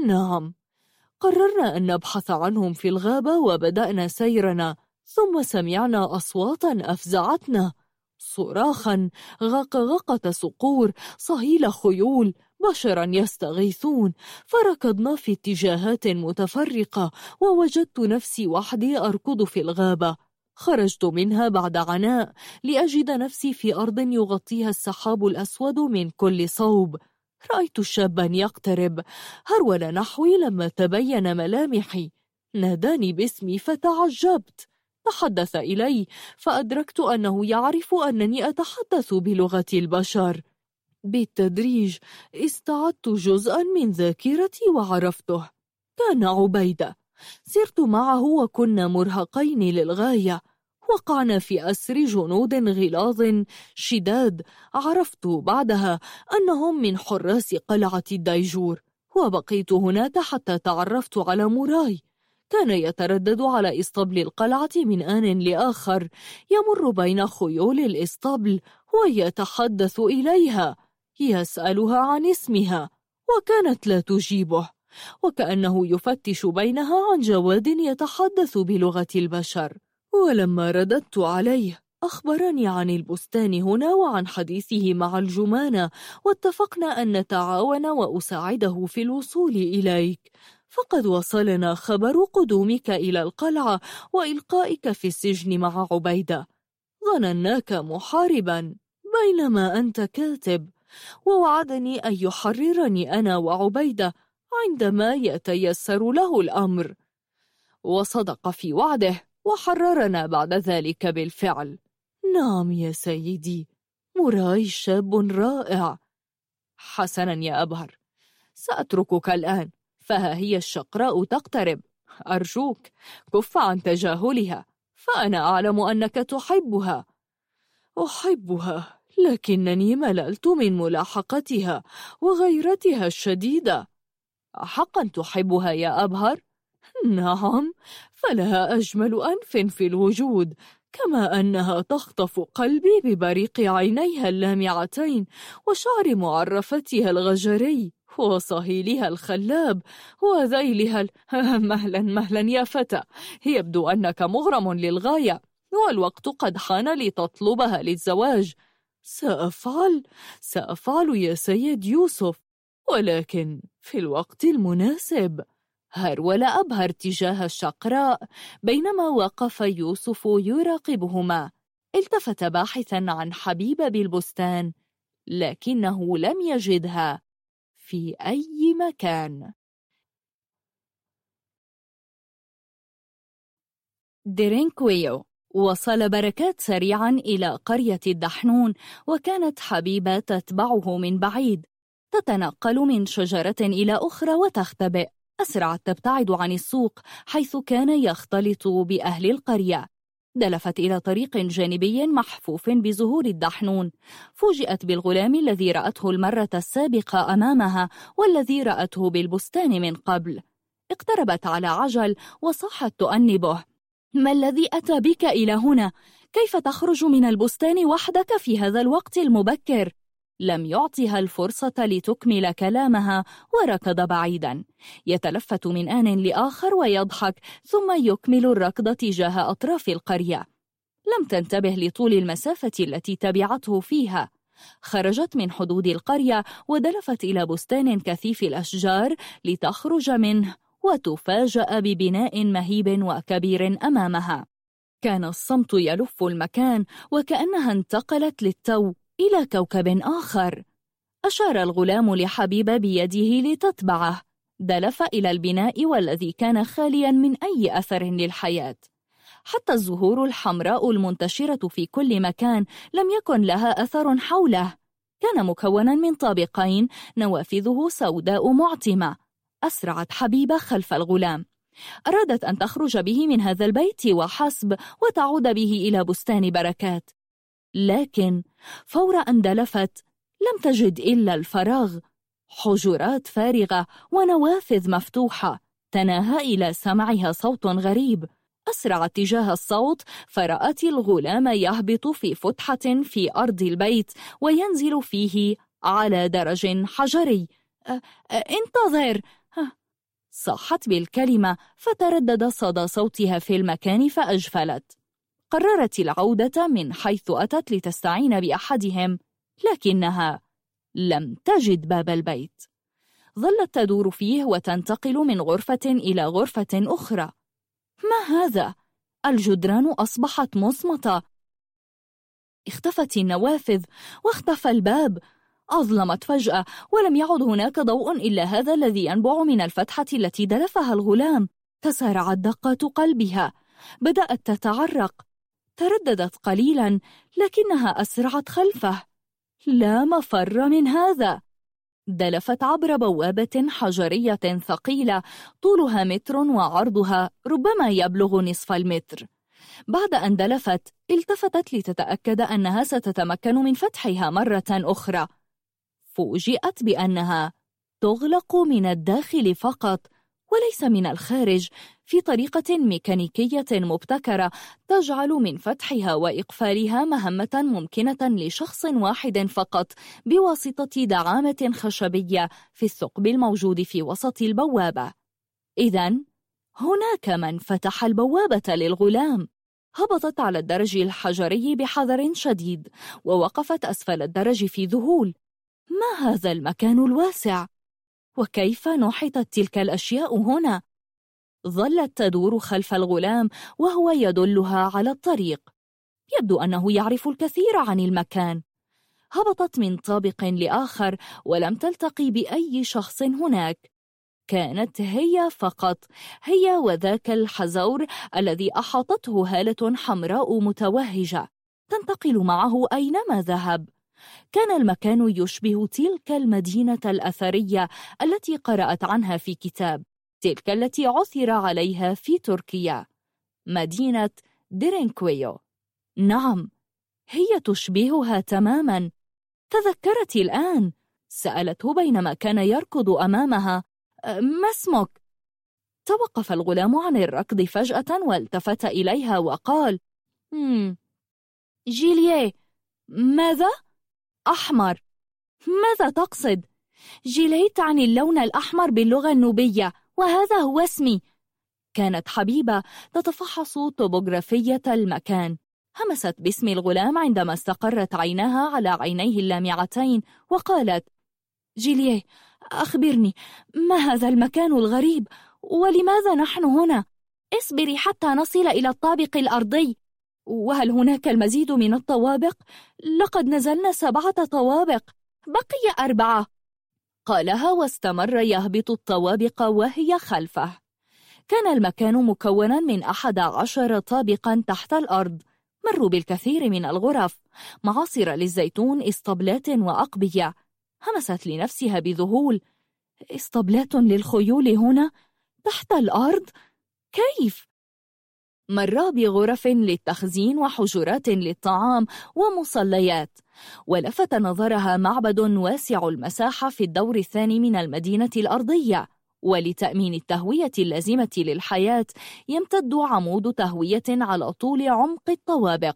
نعم. قررنا أن نبحث عنهم في الغابة وبدأنا سيرنا ثم سمعنا أصواتا أفزعتنا. صراخا غقغقة صقور صهيل خيول بشرا يستغيثون. فركضنا في اتجاهات متفرقة ووجدت نفسي وحدي أركض في الغابة. خرجت منها بعد عناء لأجد نفسي في أرض يغطيها السحاب الأسود من كل صوب. رأيت شابا يقترب. هرول نحوي لما تبين ملامحي. ناداني باسمي فتعجبت. تحدث إلي فأدركت أنه يعرف أنني أتحدث بلغة البشر. بالتدريج استعدت جزءا من ذاكرتي وعرفته. كان عبيدة. سرت معه وكنا مرهقين للغاية. وقعنا في أسر جنود غلاظ شداد. عرفت بعدها أنهم من حراس قلعة الديجور. وبقيت هناك حتى تعرفت على موراي. كان يتردد على إسطبل القلعة من آن لآخر. يمر بين خيول الإسطبل ويتحدث إليها يسألها عن اسمها وكانت لا تجيبه وكأنه يفتش بينها عن جواد يتحدث بلغة البشر. ولما رددت عليه أخبرني عن البستان هنا وعن حديثه مع الجمانة واتفقنا أن نتعاون وأساعده في الوصول إليك. فقد وصلنا خبر قدومك إلى القلعة وإلقائك في السجن مع عبيدة. ظنناك محاربا بينما أنت كاتب ووعدني أن يحررني أنا وعبيدة عندما يتيسر له الأمر. وصدق في وعده وحررنا بعد ذلك بالفعل. نعم يا سيدي مراي شاب رائع. حسنا يا أبهر سأتركك الآن. فها هي الشقراء تقترب. أرجوك كف عن تجاهلها فأنا أعلم أنك تحبها. أحبها لكنني مللت من ملاحقتها وغيرتها الشديدة. حقا تحبها يا أبهر؟ نعم فلها أجمل أنف في الوجود كما أنها تخطف قلبي ببريق عينيها اللامعتين وشعر معرفتها الغجري. وصهيلها الخلاب وذيلها <laughs> مهلا مهلا يا فتى. يبدو أنك مغرم للغاية والوقت قد حان لتطلبها للزواج. سأفعل سأفعل يا سيد يوسف ولكن في الوقت المناسب. هرول أبهر تجاه الشقراء بينما وقف يوسف يراقبهما. التفت باحثا عن حبيبة بالبستان لكنه لم يجدها. في أي مكان. درينكويو وصل بركات سريعا إلى قرية الدحنون وكانت حبيبة تتبعه من بعيد. تتنقل من شجرة إلى أخرى وتختبئ. أسرعت تبتعد عن السوق حيث كان يختلط بأهل القرية. دلفت إلى طريق جانبي محفوف بزهور الدحنون فوجئت بالغلام الذي رأته المرة السابقة أمامها والذي رأته بالبستان من قبل اقتربت على عجل وصاحت تؤنبه ما الذي أتى بك إلى هنا؟ كيف تخرج من البستان وحدك في هذا الوقت المبكر؟ لم يعطها الفرصة لتكمل كلامها وركض بعيدا. يتلفت من آن لآخر ويضحك ثم يكمل الركض تجاه أطراف القرية. لم تنتبه لطول المسافة التي تبعته فيها. خرجت من حدود القرية ودلفت إلى بستان كثيف الأشجار لتخرج منه وتفاجأ ببناء مهيب وكبير أمامها. كان الصمت يلف المكان وكأنها انتقلت للتو. إلى كوكب آخر. أشار الغلام لحبيب بيده لتتبعه. دلف إلى البناء والذي كان خاليا من أي أثر للحياة. حتى الزهور الحمراء المنتشرة في كل مكان لم يكن لها أثر حوله. كان مكونا من طابقين نوافذه سوداء معتمة. أسرعت حبيبة خلف الغلام. أرادت أن تخرج به من هذا البيت وحسب وتعود به إلى بستان بركات. لكن فور أن دلفت لم تجد إلا الفراغ حجرات فارغة ونوافذ مفتوحة تناهى إلى سمعها صوت غريب. أسرعت تجاه الصوت فرأت الغلام يهبط في فتحة في أرض البيت وينزل فيه على درج حجري. أه، أه، انتظر! صاحت بالكلمة فتردد صدى صوتها في المكان فأجفلت. قررت العودة من حيث أتت لتستعين بأحدهم لكنها لم تجد باب البيت. ظلت تدور فيه وتنتقل من غرفة إلى غرفة أخرى. ما هذا؟ الجدران أصبحت مصمتة. اختفت النوافذ واختفى الباب. أظلمت فجأة ولم يعد هناك ضوء إلا هذا الذي ينبع من الفتحة التي دلفها الغلام. تسارعت دقات قلبها. بدأت تتعرق. ترددت قليلا لكنها أسرعت خلفه. لا مفر من هذا. دلفت عبر بوابة حجرية ثقيلة طولها متر وعرضها ربما يبلغ نصف المتر. بعد أن دلفت التفتت لتتأكد أنها ستتمكن من فتحها مرة أخرى. فوجئت بأنها تغلق من الداخل فقط. وليس من الخارج في طريقة ميكانيكية مبتكرة تجعل من فتحها وإقفالها مهمة ممكنة لشخص واحد فقط بواسطة دعامة خشبية في الثقب الموجود في وسط البوابة. إذن هناك من فتح البوابة للغلام. هبطت على الدرج الحجري بحذر شديد ووقفت أسفل الدرج في ذهول. ما هذا المكان الواسع؟ وكيف نحطت تلك الأشياء هنا؟ ظلت تدور خلف الغلام وهو يدلها على الطريق. يبدو أنه يعرف الكثير عن المكان. هبطت من طابق لآخر ولم تلتقي بأي شخص هناك. كانت هي فقط هي وذاك الحزور الذي أحاطته هالة حمراء متوهجة. تنتقل معه أينما ذهب. كان المكان يشبه تلك المدينة الأثرية التي قرأت عنها في كتاب تلك التي عثر عليها في تركيا. مدينة ديرينكويو نعم هي تشبهها تماما. تذكرت الآن. سألته بينما كان يركض أمامها. أه، ما اسمك؟ توقف الغلام عن الركض فجأة والتفت إليها وقال جيليه ماذا؟ أحمر. ماذا تقصد؟ جليت تعني اللون الأحمر باللغة النوبية وهذا هو اسمي. كانت حبيبة تتفحص طبوغرافية المكان. همست باسم الغلام عندما استقرت عينها على عينيه اللامعتين وقالت جيليه أخبرني ما هذا المكان الغريب؟ ولماذا نحن هنا؟ اصبري حتى نصل إلى الطابق الأرضي. وهل هناك المزيد من الطوابق؟ لقد نزلنا سبعة طوابق بقي أربعة قالها واستمر يهبط الطوابق وهي خلفه كان المكان مكونا من أحد عشر طابقا تحت الأرض مروا بالكثير من الغرف معاصر للزيتون اسطبلات وأقبية همست لنفسها بذهول اسطبلات للخيول هنا تحت الأرض؟ كيف؟ مر بغرف للتخزين وحجرات للطعام ومصليات. ولفت نظرها معبد واسع المساحة في الدور الثاني من المدينة الأرضية. ولتأمين التهوية اللازمة للحياة يمتد عمود تهوية على طول عمق الطوابق.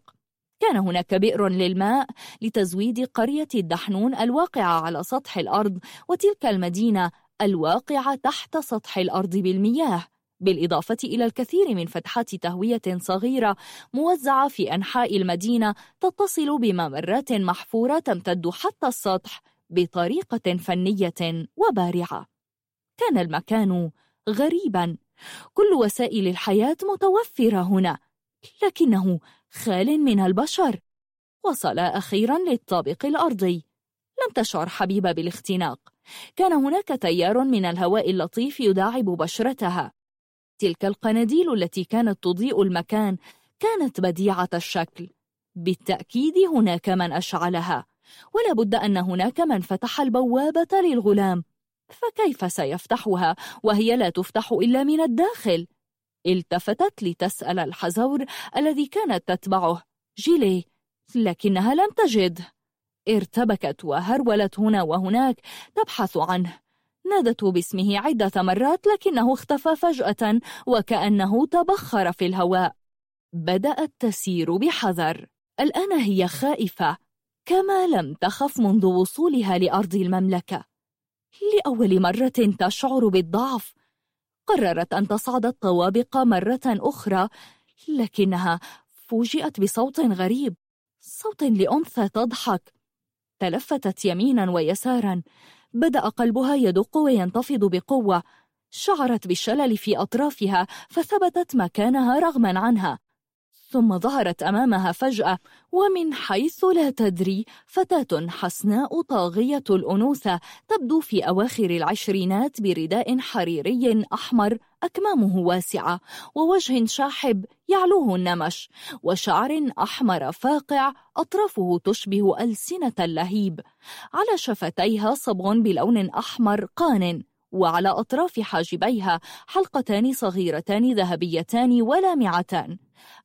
كان هناك بئر للماء لتزويد قرية الدحنون الواقعة على سطح الأرض وتلك المدينة الواقعة تحت سطح الأرض بالمياه. بالإضافة إلى الكثير من فتحات تهوية صغيرة موزعة في أنحاء المدينة تتصل بممرات محفورة تمتد حتى السطح بطريقة فنية وبارعة. كان المكان غريبا. كل وسائل الحياة متوفرة هنا لكنه خال من البشر. وصل أخيرا للطابق الأرضي. لم تشعر حبيبة بالاختناق. كان هناك تيار من الهواء اللطيف يداعب بشرتها. تلك القناديل التي كانت تضيء المكان كانت بديعة الشكل. بالتأكيد هناك من أشعلها ولا بد أن هناك من فتح البوابة للغلام. فكيف سيفتحها؟ وهي لا تفتح إلا من الداخل؟ التفتت لتسأل الحزور الذي كانت تتبعه. جيلي لكنها لم تجد. ارتبكت وهرولت هنا وهناك تبحث عنه. نادت باسمه عدة مرات لكنه اختفى فجأة وكأنه تبخر في الهواء. بدأت تسير بحذر. الآن هي خائفة كما لم تخف منذ وصولها لأرض المملكة. لأول مرة تشعر بالضعف. قررت أن تصعد الطوابق مرة أخرى لكنها فوجئت بصوت غريب صوت لأنثى تضحك. تلفتت يمينا ويسارا. بدأ قلبها يدق وينتفض بقوة. شعرت بالشلل في أطرافها فثبتت مكانها رغما عنها. ثم ظهرت أمامها فجأة ومن حيث لا تدري فتاة حسناء طاغية الأنوثة تبدو في أواخر العشرينات برداء حريري أحمر أكمامه واسعة ووجه شاحب يعلوه النمش وشعر أحمر فاقع أطرافه تشبه ألسنة اللهيب. على شفتيها صبغ بلون أحمر قان وعلى أطراف حاجبيها حلقتان صغيرتان ذهبيتان ولامعتان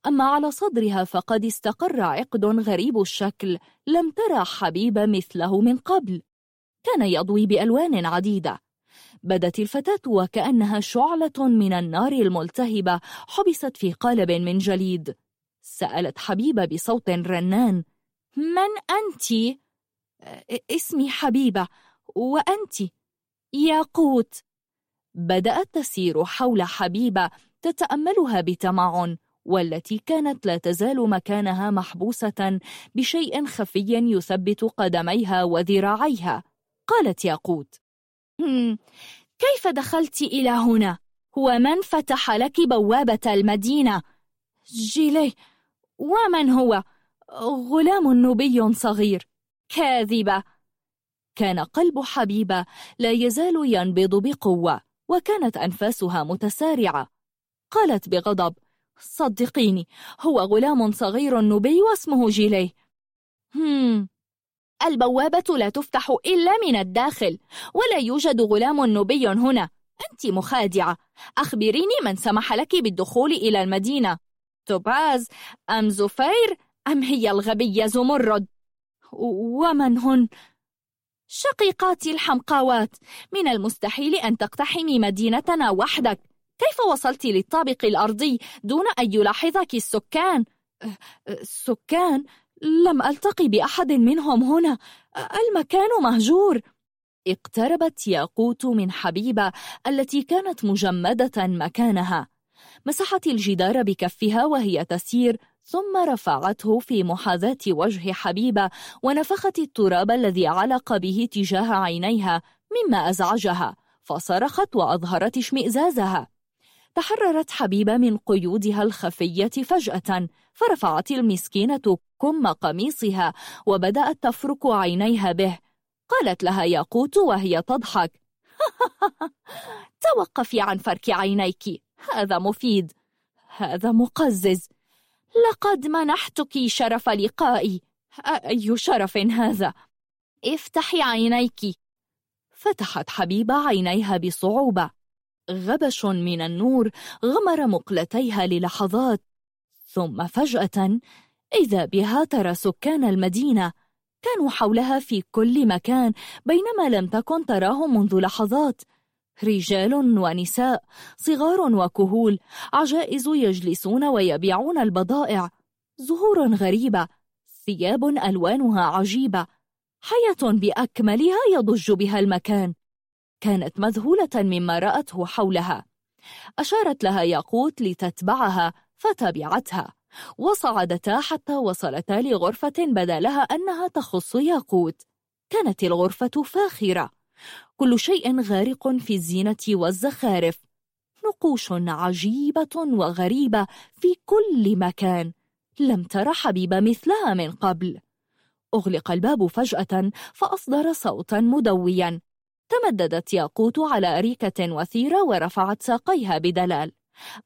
أما على صدرها فقد استقر عقد غريب الشكل لم ترى حبيب مثله من قبل. كان يضوي بألوان عديدة. بدت الفتاة وكأنها شعلة من النار الملتهبة حبست في قالب من جليد. سألت حبيبة بصوت رنان من أنت؟ اسمي حبيبة وأنت؟ ياقوت بدأت تسير حول حبيبة تتأملها بتمعن والتي كانت لا تزال مكانها محبوسة بشيء خفي يثبت قدميها وذراعيها قالت ياقوت كيف دخلت إلى هنا؟ ومن فتح لك بوابة المدينة؟ جيلي ومن هو؟ غلام نبي صغير كاذبة كان قلب حبيبة لا يزال ينبض بقوة وكانت أنفاسها متسارعة. قالت بغضب صدقيني هو غلام صغير نبي واسمه جيلي هم البوابة لا تفتح إلا من الداخل ولا يوجد غلام نبي هنا. أنت مخادعة. أخبريني من سمح لك بالدخول إلى المدينة. توباز أم زفير أم هي الغبية زمرد؟ ومن هن؟ شقيقاتي الحمقاوات من المستحيل أن تقتحمي مدينتنا وحدك. كيف وصلت للطابق الأرضي دون أن يلاحظك السكان؟ أه، أه، السكان؟ لم ألتقي بأحد منهم هنا. المكان مهجور. اقتربت ياقوت من حبيبة التي كانت مجمدة مكانها. مسحت الجدار بكفها وهي تسير ثم رفعته في محاذاة وجه حبيبة ونفخت التراب الذي علق به تجاه عينيها مما أزعجها فصرخت وأظهرت اشمئزازها. تحررت حبيبة من قيودها الخفية فجأة فرفعت المسكينة كم قميصها وبدأت تفرك عينيها به. قالت لها ياقوت وهي تضحك. <laughs> توقفي عن فرك عينيك هذا مفيد هذا مقزز. لقد منحتك شرف لقائي. أي شرف هذا؟ افتحي عينيك. فتحت حبيبة عينيها بصعوبة. غبش من النور غمر مقلتيها للحظات. ثم فجأة إذا بها ترى سكان المدينة. كانوا حولها في كل مكان بينما لم تكن تراهم منذ لحظات. رجال ونساء صغار وكهول عجائز يجلسون ويبيعون البضائع. زهور غريبة ثياب ألوانها عجيبة. حياة بأكملها يضج بها المكان. كانت مذهولة مما رأته حولها. أشارت لها ياقوت لتتبعها فتبعتها. وصعدتا حتى وصلتا لغرفة بدا لها أنها تخص ياقوت. كانت الغرفة فاخرة. كل شيء غارق في الزينة والزخارف. نقوش عجيبة وغريبة في كل مكان. لم تر حبيب مثلها من قبل. أغلق الباب فجأة فأصدر صوتا مدويا. تمددت ياقوت على أريكة وثيرة ورفعت ساقيها بدلال.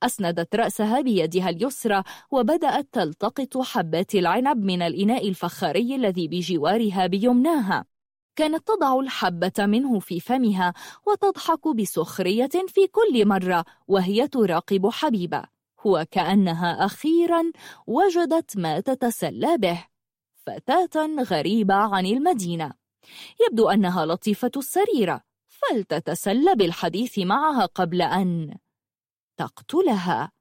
أسندت رأسها بيدها اليسرى وبدأت تلتقط حبات العنب من الإناء الفخاري الذي بجوارها بيمناها. كانت تضع الحبة منه في فمها وتضحك بسخرية في كل مرة وهي تراقب حبيبة. وكأنها أخيرا وجدت ما تتسلى به. فتاة غريبة عن المدينة. يبدو أنها لطيفة السريرة فلتتسلى بالحديث معها قبل أن تقتلها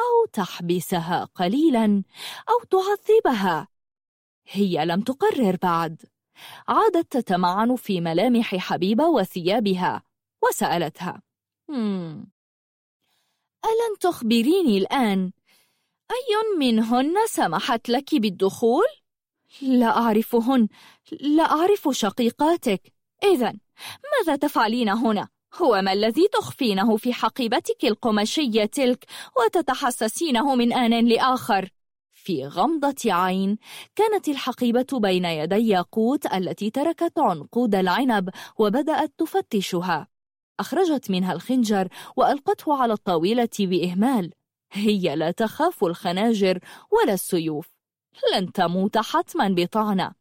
أو تحبسها قليلا أو تعذبها. هي لم تقرر بعد. عادت تتمعن في ملامح حبيبة وثيابها وسألتها ألن تخبريني الآن أي منهن سمحت لك بالدخول؟ لا أعرفهن لا أعرف شقيقاتك إذا ماذا تفعلين هنا؟ هو ما الذي تخفينه في حقيبتك القمشية تلك وتتحسسينه من آن لآخر؟ في غمضة عين كانت الحقيبة بين يدي ياقوت التي تركت عنقود العنب وبدأت تفتشها. أخرجت منها الخنجر وألقته على الطاولة بإهمال. هي لا تخاف الخناجر ولا السيوف. لن تموت حتما بطعنة.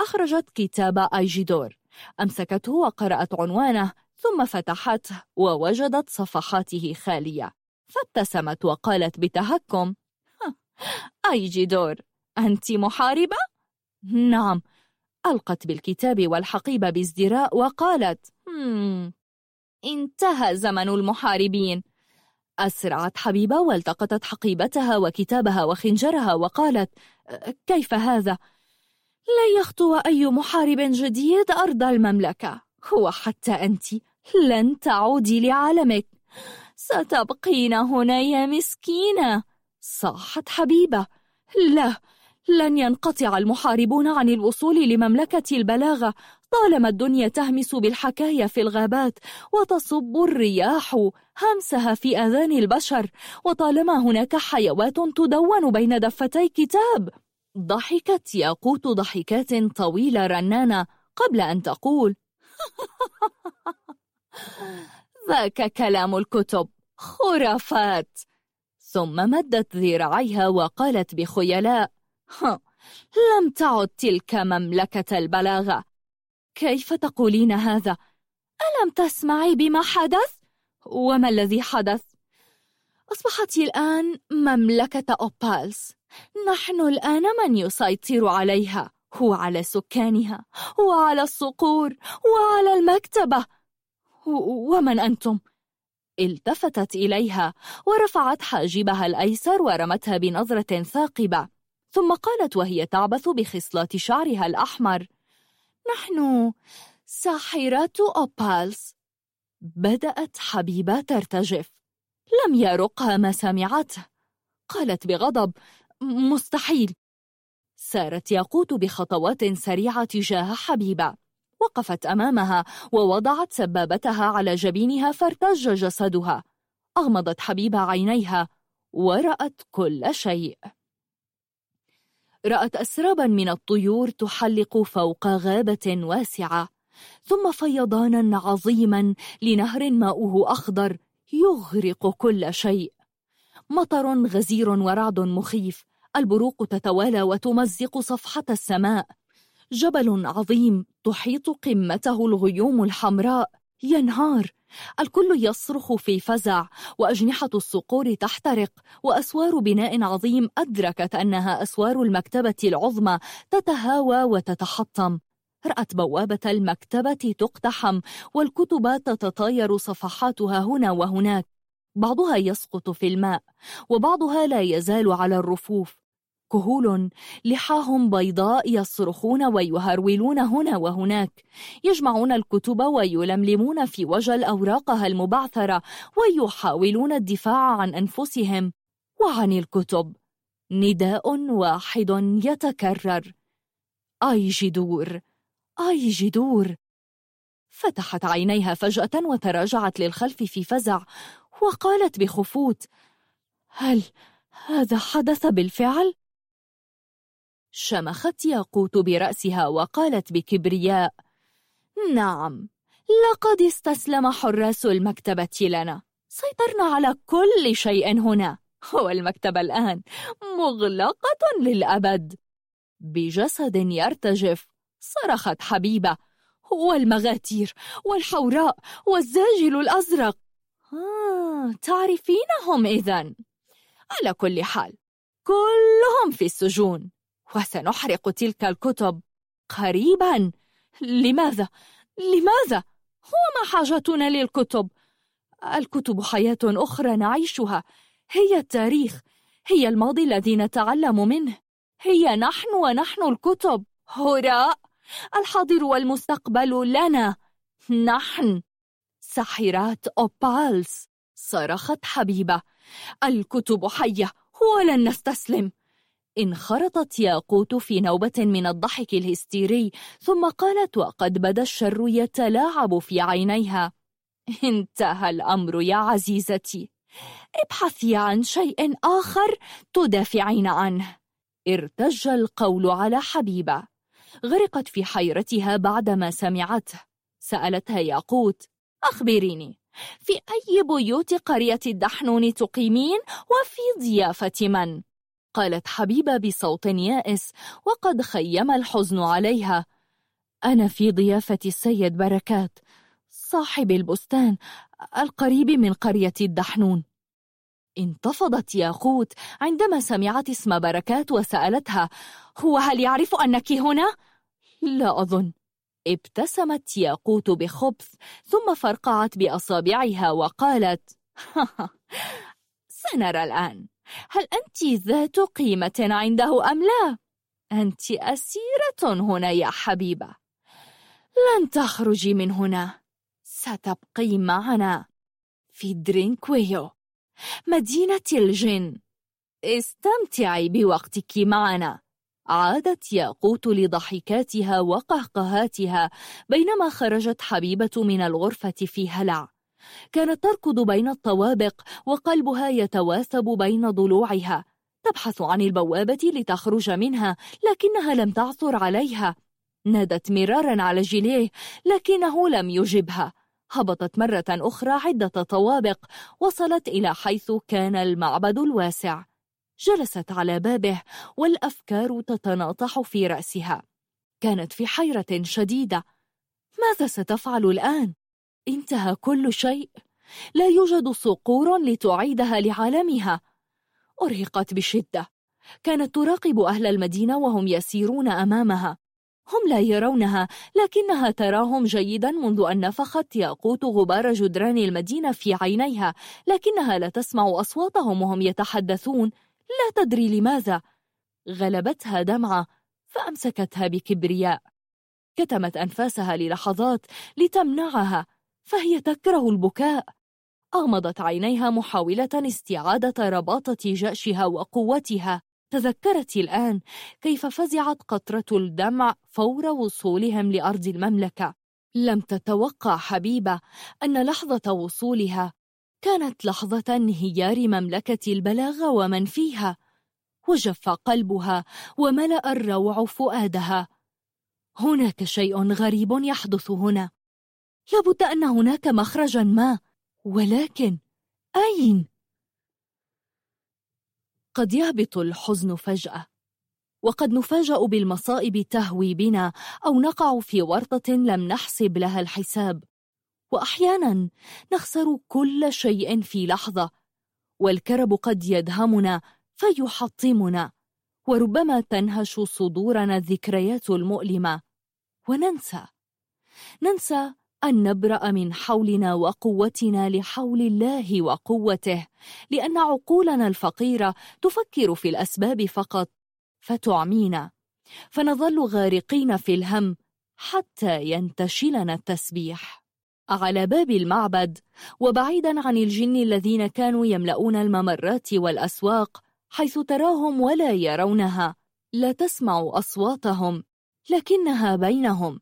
أخرجت كتاب أيجيدور. أمسكته وقرأت عنوانه ثم فتحته ووجدت صفحاته خالية. فابتسمت وقالت بتهكم أي جدور؟ أنت محاربة؟ نعم ألقت بالكتاب والحقيبة بازدراء وقالت انتهى زمن المحاربين أسرعت حبيبة والتقطت حقيبتها وكتابها وخنجرها وقالت كيف هذا؟ لا يخطو أي محارب جديد أرض المملكة وحتى أنت لن تعودي لعالمك ستبقين هنا يا مسكينة صاحت حبيبة. لا لن ينقطع المحاربون عن الوصول لمملكة البلاغة. طالما الدنيا تهمس بالحكاية في الغابات وتصب الرياح همسها في أذان البشر وطالما هناك حيوات تدون بين دفتي كتاب. ضحكت ياقوت ضحكات طويلة رنانة قبل أن تقول. <laughs> ذاك كلام الكتب. خرافات! ثم مدت ذراعيها وقالت بخيلاء لم تعد تلك مملكة البلاغة كيف تقولين هذا؟ ألم تسمعي بما حدث؟ وما الذي حدث؟ أصبحت الآن مملكة أوبالس نحن الآن من يسيطر عليها وعلى سكانها وعلى الصقور وعلى المكتبة ومن أنتم؟ التفتت إليها ورفعت حاجبها الأيسر ورمتها بنظرة ثاقبة. ثم قالت وهي تعبث بخصلات شعرها الأحمر نحن ساحرات أوبالس. بدأت حبيبة ترتجف. لم يرقها ما سمعته قالت بغضب مستحيل. سارت ياقوت بخطوات سريعة تجاه حبيبة. وقفت أمامها ووضعت سبابتها على جبينها فارتج جسدها أغمضت حبيب عينيها ورأت كل شيء. رأت أسرابا من الطيور تحلق فوق غابة واسعة ثم فيضانا عظيما لنهر ماؤه أخضر يغرق كل شيء. مطر غزير ورعد مخيف البروق تتوالى وتمزق صفحة السماء. جبل عظيم تحيط قمته الغيوم الحمراء ينهار. الكل يصرخ في فزع وأجنحة الصقور تحترق وأسوار بناء عظيم أدركت أنها أسوار المكتبة العظمى تتهاوى وتتحطم. رأت بوابة المكتبة تقتحم والكتب تتطاير صفحاتها هنا وهناك. بعضها يسقط في الماء وبعضها لا يزال على الرفوف. كهول لحاهم بيضاء يصرخون ويهرولون هنا وهناك. يجمعون الكتب ويلملمون في وجل أوراقها المبعثرة ويحاولون الدفاع عن أنفسهم وعن الكتب. نداء واحد يتكرر. أي جدور! أي جدور! فتحت عينيها فجأة وتراجعت للخلف في فزع وقالت بخفوت هل هذا حدث بالفعل؟ شمخت ياقوت برأسها وقالت بكبرياء نعم لقد استسلم حراس المكتبة لنا سيطرنا على كل شيء هنا والمكتبة الآن مغلقة للأبد. بجسد يرتجف صرخت حبيبة والمغاتير والحوراء والزاجل الأزرق. آه، تعرفينهم إذن. على كل حال كلهم في السجون. وسنحرق تلك الكتب. قريبا. لماذا؟ لماذا؟ هو ما حاجتنا للكتب؟ الكتب حياة أخرى نعيشها. هي التاريخ. هي الماضي الذي نتعلم منه. هي نحن ونحن الكتب. هراء الحاضر والمستقبل لنا. نحن. ساحرات أوبالز صرخت حبيبة. الكتب حية. ولن نستسلم. انخرطت ياقوت في نوبة من الضحك الهستيري ثم قالت وقد بدا الشر يتلاعب في عينيها. انتهى الأمر يا عزيزتي. ابحثي عن شيء آخر تدافعين عنه. ارتج القول على حبيبة. غرقت في حيرتها بعدما سمعته. سألتها ياقوت أخبريني في أي بيوت قرية الدحنون تقيمين؟ وفي ضيافة من؟ قالت حبيبة بصوت يائس وقد خيم الحزن عليها. أنا في ضيافة السيد بركات صاحب البستان القريب من قرية الدحنون. انتفضت ياقوت عندما سمعت اسم بركات وسألتها هو هل يعرف أنك هنا؟ لا أظن. ابتسمت ياقوت بخبث ثم فرقعت بأصابعها وقالت <laughs> سنرى الآن. هل أنت ذات قيمة عنده أم لا؟ أنت أسيرة هنا يا حبيبة. لن تخرجي من هنا. ستبقي معنا. في درينكويو. مدينة الجن. استمتعي بوقتك معنا. عادت ياقوت لضحكاتها وقهقهاتها بينما خرجت حبيبة من الغرفة في هلع. كانت تركض بين الطوابق وقلبها يتواثب بين ضلوعها. تبحث عن البوابة لتخرج منها لكنها لم تعثر عليها. نادت مرارا على جيليه لكنه لم يجبها. هبطت مرة أخرى عدة طوابق وصلت إلى حيث كان المعبد الواسع. جلست على بابه والأفكار تتناطح في رأسها. كانت في حيرة شديدة. ماذا ستفعل الآن؟ انتهى كل شيء. لا يوجد صقور لتعيدها لعالمها. أرهقت بشدة. كانت تراقب أهل المدينة وهم يسيرون أمامها. هم لا يرونها لكنها تراهم جيدا منذ أن نفخت ياقوت غبار جدران المدينة في عينيها لكنها لا تسمع أصواتهم وهم يتحدثون. لا تدري لماذا. غلبتها دمعة فأمسكتها بكبرياء. كتمت أنفاسها للحظات لتمنعها. فهي تكره البكاء. أغمضت عينيها محاولة استعادة رباطة جأشها وقوتها. تذكرت الآن كيف فزعت قطرة الدمع فور وصولهم لأرض المملكة. لم تتوقع حبيبة أن لحظة وصولها كانت لحظة انهيار مملكة البلاغة ومن فيها. وجف قلبها وملأ الروع فؤادها. هناك شيء غريب يحدث هنا. لابد أن هناك مخرجا ما ولكن أين؟ قد يهبط الحزن فجأة وقد نفاجأ بالمصائب تهوي بنا أو نقع في ورطة لم نحسب لها الحساب وأحيانا نخسر كل شيء في لحظة والكرب قد يدهمنا فيحطمنا وربما تنهش صدورنا الذكريات المؤلمة وننسى ننسى أن نبرأ من حولنا وقوتنا لحول الله وقوته لأن عقولنا الفقيرة تفكر في الأسباب فقط فتعمينا. فنظل غارقين في الهم حتى ينتشلنا التسبيح. على باب المعبد وبعيدا عن الجن الذين كانوا يملؤون الممرات والأسواق حيث تراهم ولا يرونها لا تسمع أصواتهم لكنها بينهم.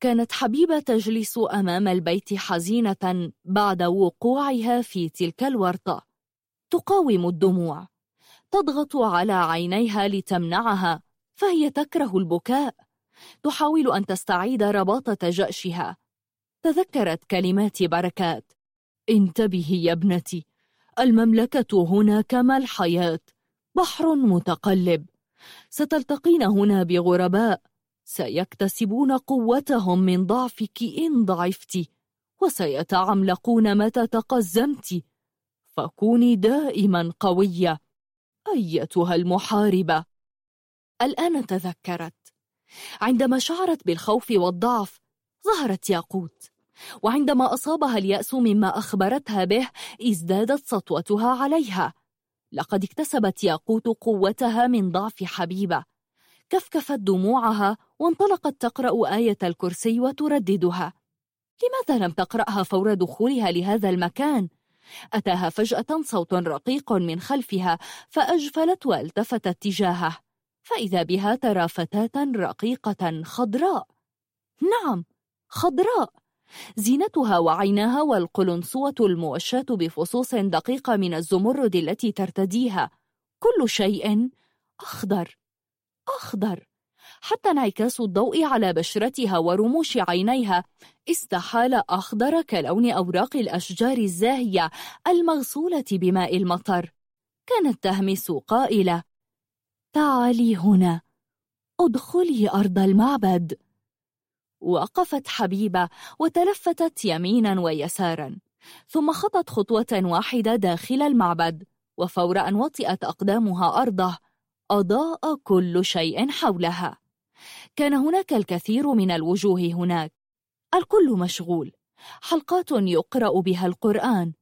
كانت حبيبة تجلس أمام البيت حزينة بعد وقوعها في تلك الورطة. تقاوم الدموع. تضغط على عينيها لتمنعها فهي تكره البكاء. تحاول أن تستعيد رباطة جأشها. تذكرت كلمات بركات. انتبهي يا ابنتي المملكة هنا كما الحياة؟ بحر متقلب. ستلتقين هنا بغرباء. سيكتسبون قوتهم من ضعفك إن ضعفتِ وسيتعملقون متى تقزمت. فكوني دائما قوية أيتها المحاربة. الآن تذكرت. عندما شعرت بالخوف والضعف ظهرت ياقوت. وعندما أصابها اليأس مما أخبرتها به ازدادت سطوتها عليها. لقد اكتسبت ياقوت قوتها من ضعف حبيبة. كفكفت دموعها وانطلقت تقرأ آية الكرسي وترددها. لماذا لم تقرأها فور دخولها لهذا المكان؟ أتاها فجأة صوت رقيق من خلفها فأجفلت والتفتت تجاهه فإذا بها ترى فتاة رقيقة خضراء. نعم خضراء. زينتها وعيناها والقلنسوة الموشاة بفصوص دقيقة من الزمرد التي ترتديها. كل شيء أخضر. أخضر. حتى انعكاس الضوء على بشرتها ورموش عينيها استحال أخضر كلون أوراق الأشجار الزاهية المغسولة بماء المطر. كانت تهمس قائلة تعالي هنا ادخلي أرض المعبد. وقفت حبيبة وتلفتت يمينا ويسارا ثم خطت خطوة واحدة داخل المعبد وفور أن وطئت أقدامها أرضه. أضاء كل شيء حولها. كان هناك الكثير من الوجوه هناك. الكل مشغول. حلقات يقرأ بها القرآن.